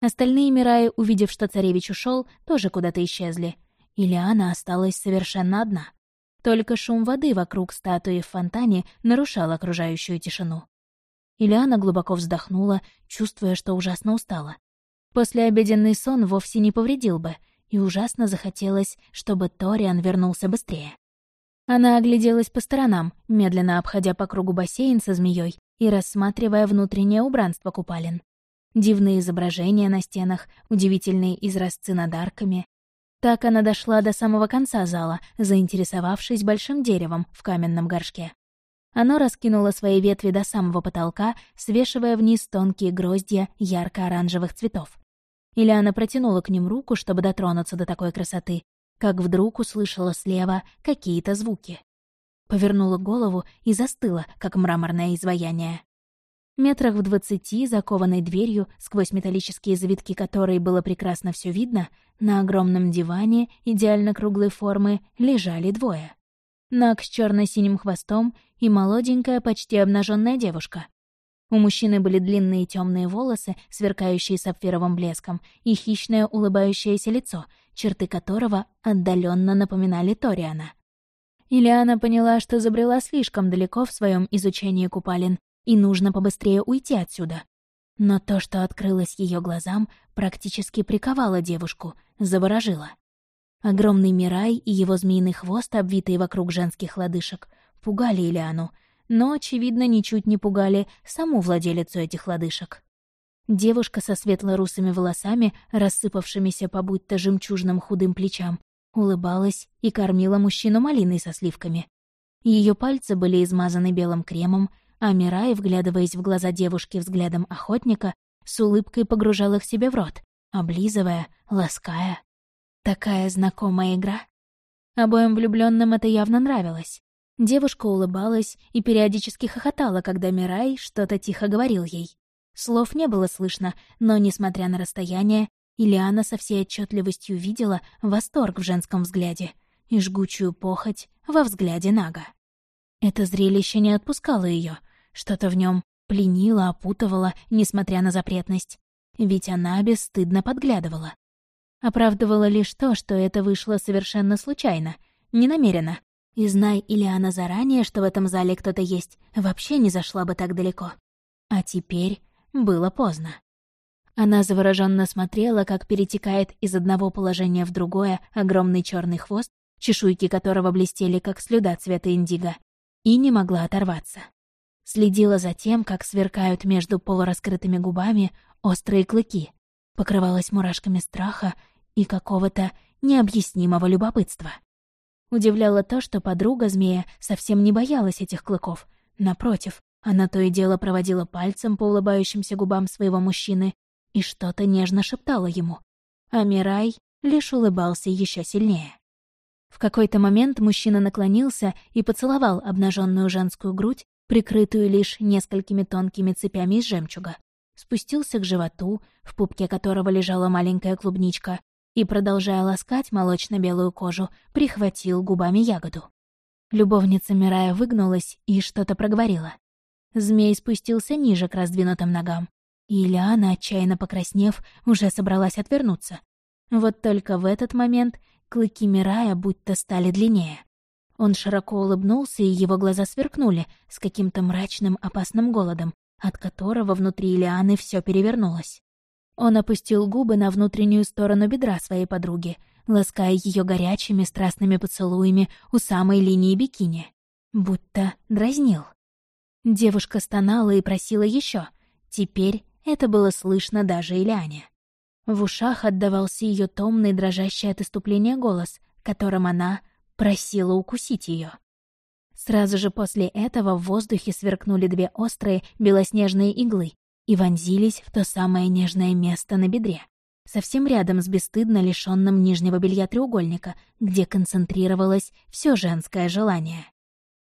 Остальные Мираи, увидев, что царевич ушел, тоже куда-то исчезли. Ильяна осталась совершенно одна. Только шум воды вокруг статуи в фонтане нарушал окружающую тишину. Ильяна глубоко вздохнула, чувствуя, что ужасно устала. Послеобеденный сон вовсе не повредил бы — и ужасно захотелось, чтобы Ториан вернулся быстрее. Она огляделась по сторонам, медленно обходя по кругу бассейн со змеей и рассматривая внутреннее убранство купалин. Дивные изображения на стенах, удивительные изразцы над арками. Так она дошла до самого конца зала, заинтересовавшись большим деревом в каменном горшке. Оно раскинуло свои ветви до самого потолка, свешивая вниз тонкие гроздья ярко-оранжевых цветов. Ильяна протянула к ним руку, чтобы дотронуться до такой красоты, как вдруг услышала слева какие-то звуки. Повернула голову и застыла, как мраморное изваяние. Метрах в двадцати, закованной дверью, сквозь металлические завитки которой было прекрасно все видно, на огромном диване идеально круглой формы лежали двое. Наг с черно синим хвостом и молоденькая, почти обнаженная девушка. У мужчины были длинные темные волосы, сверкающие сапфировым блеском, и хищное улыбающееся лицо, черты которого отдаленно напоминали Ториана. Ильяна поняла, что забрела слишком далеко в своем изучении купалин, и нужно побыстрее уйти отсюда. Но то, что открылось ее глазам, практически приковало девушку, заворожило.
Огромный Мирай и его змеиный хвост, обвитый вокруг женских лодыжек, пугали Ильяну, но, очевидно, ничуть не пугали саму владелицу этих лодыжек. Девушка со светло-русыми волосами, рассыпавшимися по будто жемчужным худым плечам, улыбалась и кормила мужчину малиной со сливками. Ее пальцы были измазаны белым кремом, а Мирай, вглядываясь в глаза девушки взглядом охотника, с улыбкой погружал их себе в рот, облизывая, лаская. Такая знакомая игра. Обоим влюбленным это явно нравилось. Девушка улыбалась и периодически хохотала, когда Мирай что-то тихо говорил ей. Слов не было слышно, но, несмотря на расстояние, Ильяна со всей отчетливостью видела восторг в женском взгляде и жгучую похоть во взгляде Нага. Это зрелище не отпускало ее, что-то в нем пленило, опутывало, несмотря на запретность. Ведь она бесстыдно подглядывала. Оправдывало лишь то, что это вышло совершенно случайно, ненамеренно. И знай Ильяна заранее, что в этом зале кто-то есть, вообще не зашла бы так далеко. А теперь было поздно. Она завороженно смотрела, как перетекает из одного положения в другое огромный черный хвост, чешуйки которого блестели, как слюда цвета индиго, и не могла оторваться. Следила за тем, как сверкают между полураскрытыми губами острые клыки, покрывалась мурашками страха и какого-то необъяснимого любопытства. Удивляло то, что подруга змея совсем не боялась этих клыков. Напротив, она то и дело проводила пальцем по улыбающимся губам своего мужчины и что-то нежно шептала ему. А Мирай лишь улыбался еще сильнее. В какой-то момент мужчина наклонился и поцеловал обнаженную женскую грудь, прикрытую лишь несколькими тонкими цепями из жемчуга. Спустился к животу, в пупке которого лежала маленькая клубничка, и, продолжая ласкать молочно-белую кожу, прихватил губами ягоду. Любовница Мирая выгнулась и что-то проговорила. Змей спустился ниже к раздвинутым ногам. И Ильяна, отчаянно покраснев, уже собралась отвернуться. Вот только в этот момент клыки Мирая будто стали длиннее. Он широко улыбнулся, и его глаза сверкнули с каким-то мрачным опасным голодом, от которого внутри Ильяны все перевернулось. Он опустил губы на внутреннюю сторону бедра своей подруги, лаская ее горячими страстными поцелуями у самой линии бикини. Будто дразнил. Девушка стонала и просила еще. Теперь это было слышно даже Иляне. В ушах отдавался ее томный, дрожащий от иступления голос, которым она просила укусить ее. Сразу же после этого в воздухе сверкнули две острые белоснежные иглы и вонзились в то самое нежное место на бедре, совсем рядом с бесстыдно лишенным нижнего белья треугольника, где концентрировалось все женское желание.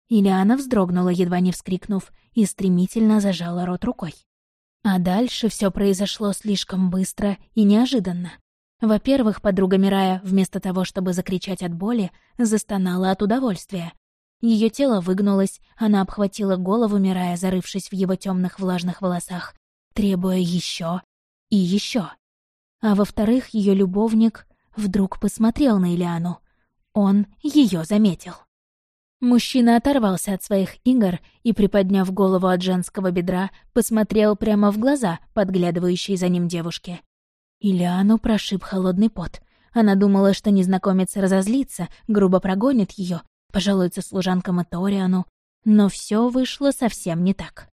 Ильяна вздрогнула, едва не вскрикнув, и стремительно зажала рот рукой. А дальше все произошло слишком быстро и неожиданно. Во-первых, подруга Мирая, вместо того, чтобы закричать от боли, застонала от удовольствия. Ее тело выгнулось, она обхватила голову Мирая, зарывшись в его темных влажных волосах, требуя еще и еще. А во-вторых, ее любовник вдруг посмотрел на Ильяну. Он ее заметил. Мужчина оторвался от своих игр и, приподняв голову от женского бедра, посмотрел прямо в глаза, подглядывающей за ним девушке. Ильяну прошиб холодный пот. Она думала, что незнакомец разозлится, грубо прогонит ее, пожалуется служанкам и Ториану. Но все вышло совсем не так.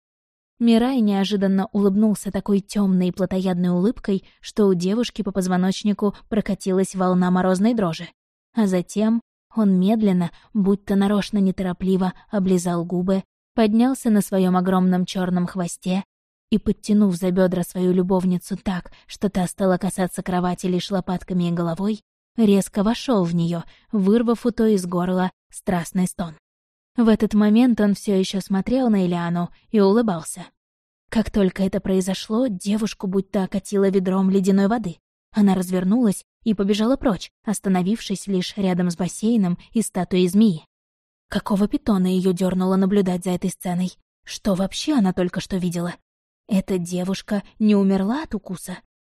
Мирай неожиданно улыбнулся такой темной и плотоядной улыбкой, что у девушки по позвоночнику прокатилась волна морозной дрожи. А затем он медленно, будто нарочно неторопливо, облизал губы, поднялся на своем огромном черном хвосте и, подтянув за бедра свою любовницу так, что та стала касаться кровати лишь лопатками и головой, резко вошел в нее, вырвав у той из горла страстный стон. В этот момент он все еще смотрел на Ильяну и улыбался. Как только это произошло, девушку будто окатило ведром ледяной воды. Она развернулась и побежала прочь, остановившись лишь рядом с бассейном и статуей змеи. Какого питона ее дернуло наблюдать за этой сценой? Что вообще она только что видела? Эта девушка не умерла от укуса?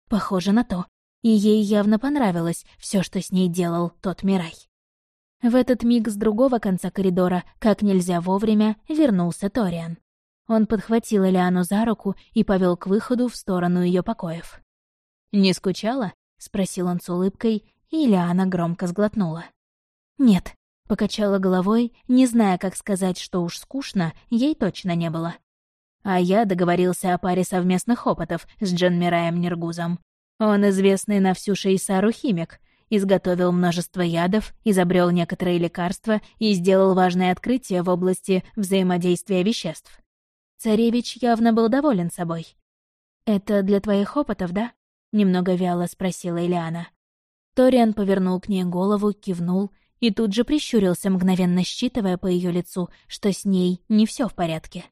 Похоже на то. И ей явно понравилось все, что с ней делал тот Мирай. В этот миг с другого конца коридора, как нельзя вовремя, вернулся Ториан. Он подхватил Элиану за руку и повел к выходу в сторону ее покоев. «Не скучала?» — спросил он с улыбкой
и Ильяна громко сглотнула. «Нет», — покачала головой, не зная, как сказать, что уж скучно, ей точно не было. А я договорился о паре совместных опытов с Джанмираем Нергузом. Он известный на всю Шейсару химик, изготовил множество ядов, изобрел некоторые лекарства и сделал важное открытие в области взаимодействия веществ. Царевич явно был доволен собой. «Это для твоих опытов, да?» — немного вяло спросила Ильяна. Ториан повернул к ней голову, кивнул и тут же прищурился, мгновенно считывая по ее лицу, что с ней не все в порядке.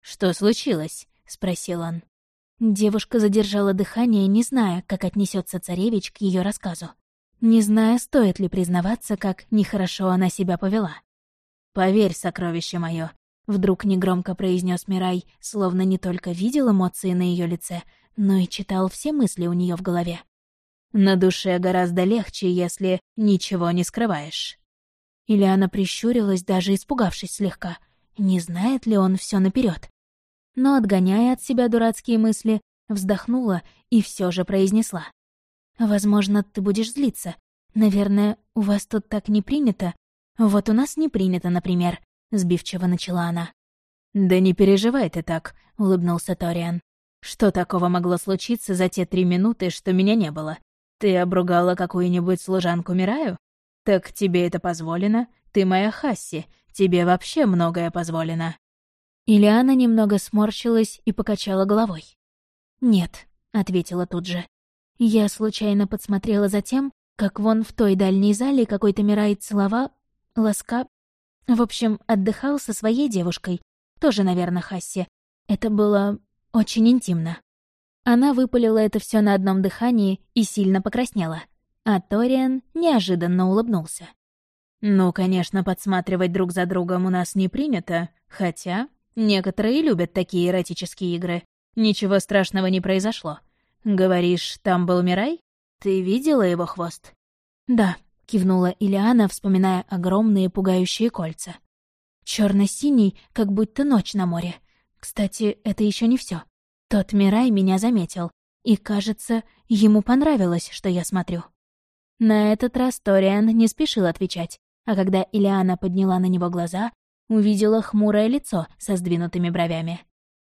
«Что случилось?» — спросил он. Девушка задержала дыхание, не зная, как отнесется царевич к ее рассказу. Не зная, стоит ли признаваться, как нехорошо она себя повела. «Поверь, сокровище мое, вдруг негромко произнес Мирай, словно не только видел эмоции на ее лице, но и читал все мысли у нее в голове. На душе гораздо легче, если ничего не скрываешь. Или она прищурилась, даже испугавшись слегка. Не знает ли он все наперед? Но, отгоняя от себя дурацкие мысли, вздохнула и все же произнесла. «Возможно, ты будешь злиться. Наверное, у вас тут так не принято. Вот у нас не принято, например», — сбивчиво начала она. «Да не переживай ты так», — улыбнулся Ториан. «Что такого могло случиться за те три минуты, что меня не было? Ты обругала какую-нибудь служанку Мираю? Так тебе это позволено? Ты моя Хасси, тебе вообще многое позволено». Ильяна немного сморщилась и покачала головой. «Нет», — ответила тут же. «Я случайно подсмотрела за тем, как вон в той дальней зале какой-то Мирай целова, ласка... В общем, отдыхал со своей девушкой, тоже, наверное, Хасси. Это было очень интимно». Она выпалила это все на одном дыхании и сильно покраснела. А Ториан неожиданно улыбнулся. «Ну, конечно, подсматривать друг за другом у нас не принято, хотя некоторые любят такие эротические игры. Ничего страшного не произошло. Говоришь, там был Мирай? Ты видела его хвост?» «Да», — кивнула Илиана, вспоминая огромные пугающие кольца. черно синий как будто ночь на море. Кстати, это еще не все. Тот Мирай меня заметил, и, кажется, ему понравилось, что я смотрю. На этот раз Ториан не спешил отвечать, а когда Илиана подняла на него глаза, увидела хмурое лицо со сдвинутыми бровями.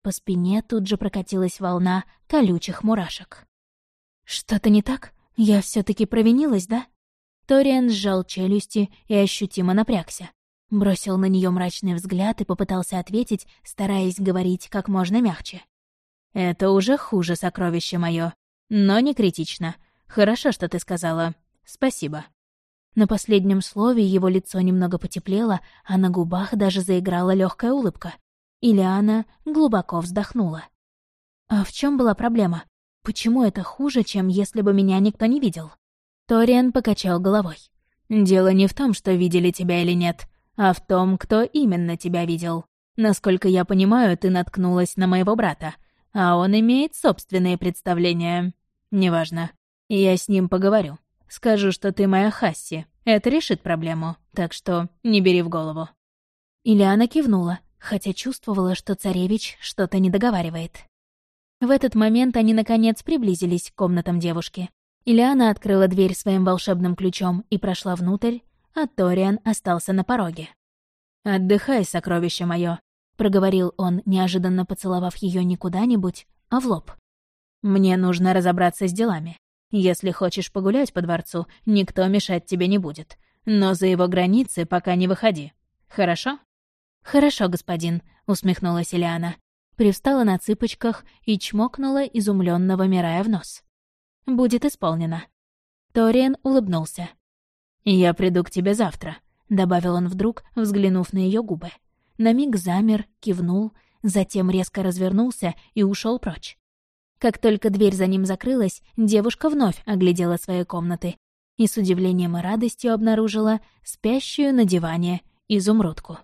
По спине тут же прокатилась волна колючих мурашек. «Что-то не так? Я все таки провинилась, да?» Ториан сжал челюсти и ощутимо напрягся. Бросил на нее мрачный взгляд и попытался ответить, стараясь говорить как можно мягче. Это уже хуже, сокровище мое, но не критично. Хорошо, что ты сказала. Спасибо. На последнем слове его лицо немного потеплело, а на губах даже заиграла легкая улыбка. Ильяна глубоко вздохнула. А в чем была проблема? Почему это хуже, чем если бы меня никто не видел? Ториан покачал головой. Дело не в том, что видели тебя или нет, а в том, кто именно тебя видел. Насколько я понимаю, ты наткнулась на моего брата — а он имеет собственные представления. Неважно. Я с ним поговорю. Скажу, что ты моя Хасси. Это решит проблему, так что не бери в голову». Ильяна кивнула, хотя чувствовала, что царевич что-то не договаривает. В этот момент они, наконец, приблизились к комнатам девушки. Ильяна открыла дверь своим волшебным ключом и прошла внутрь, а Ториан остался на пороге. «Отдыхай, сокровище мое, проговорил он, неожиданно поцеловав ее не куда-нибудь, а в лоб. «Мне нужно разобраться с делами. Если хочешь погулять по дворцу, никто мешать тебе не будет. Но за его границы пока не выходи. Хорошо?» «Хорошо, господин», — усмехнулась Ильяна. Привстала на цыпочках и чмокнула изумленного Мирая в нос. «Будет исполнено». Ториан улыбнулся. «Я приду к тебе завтра», — добавил он вдруг, взглянув на ее губы на миг замер, кивнул, затем резко развернулся и ушел прочь. Как только дверь за ним закрылась, девушка вновь оглядела свои комнаты и с удивлением и радостью обнаружила спящую на диване изумрудку.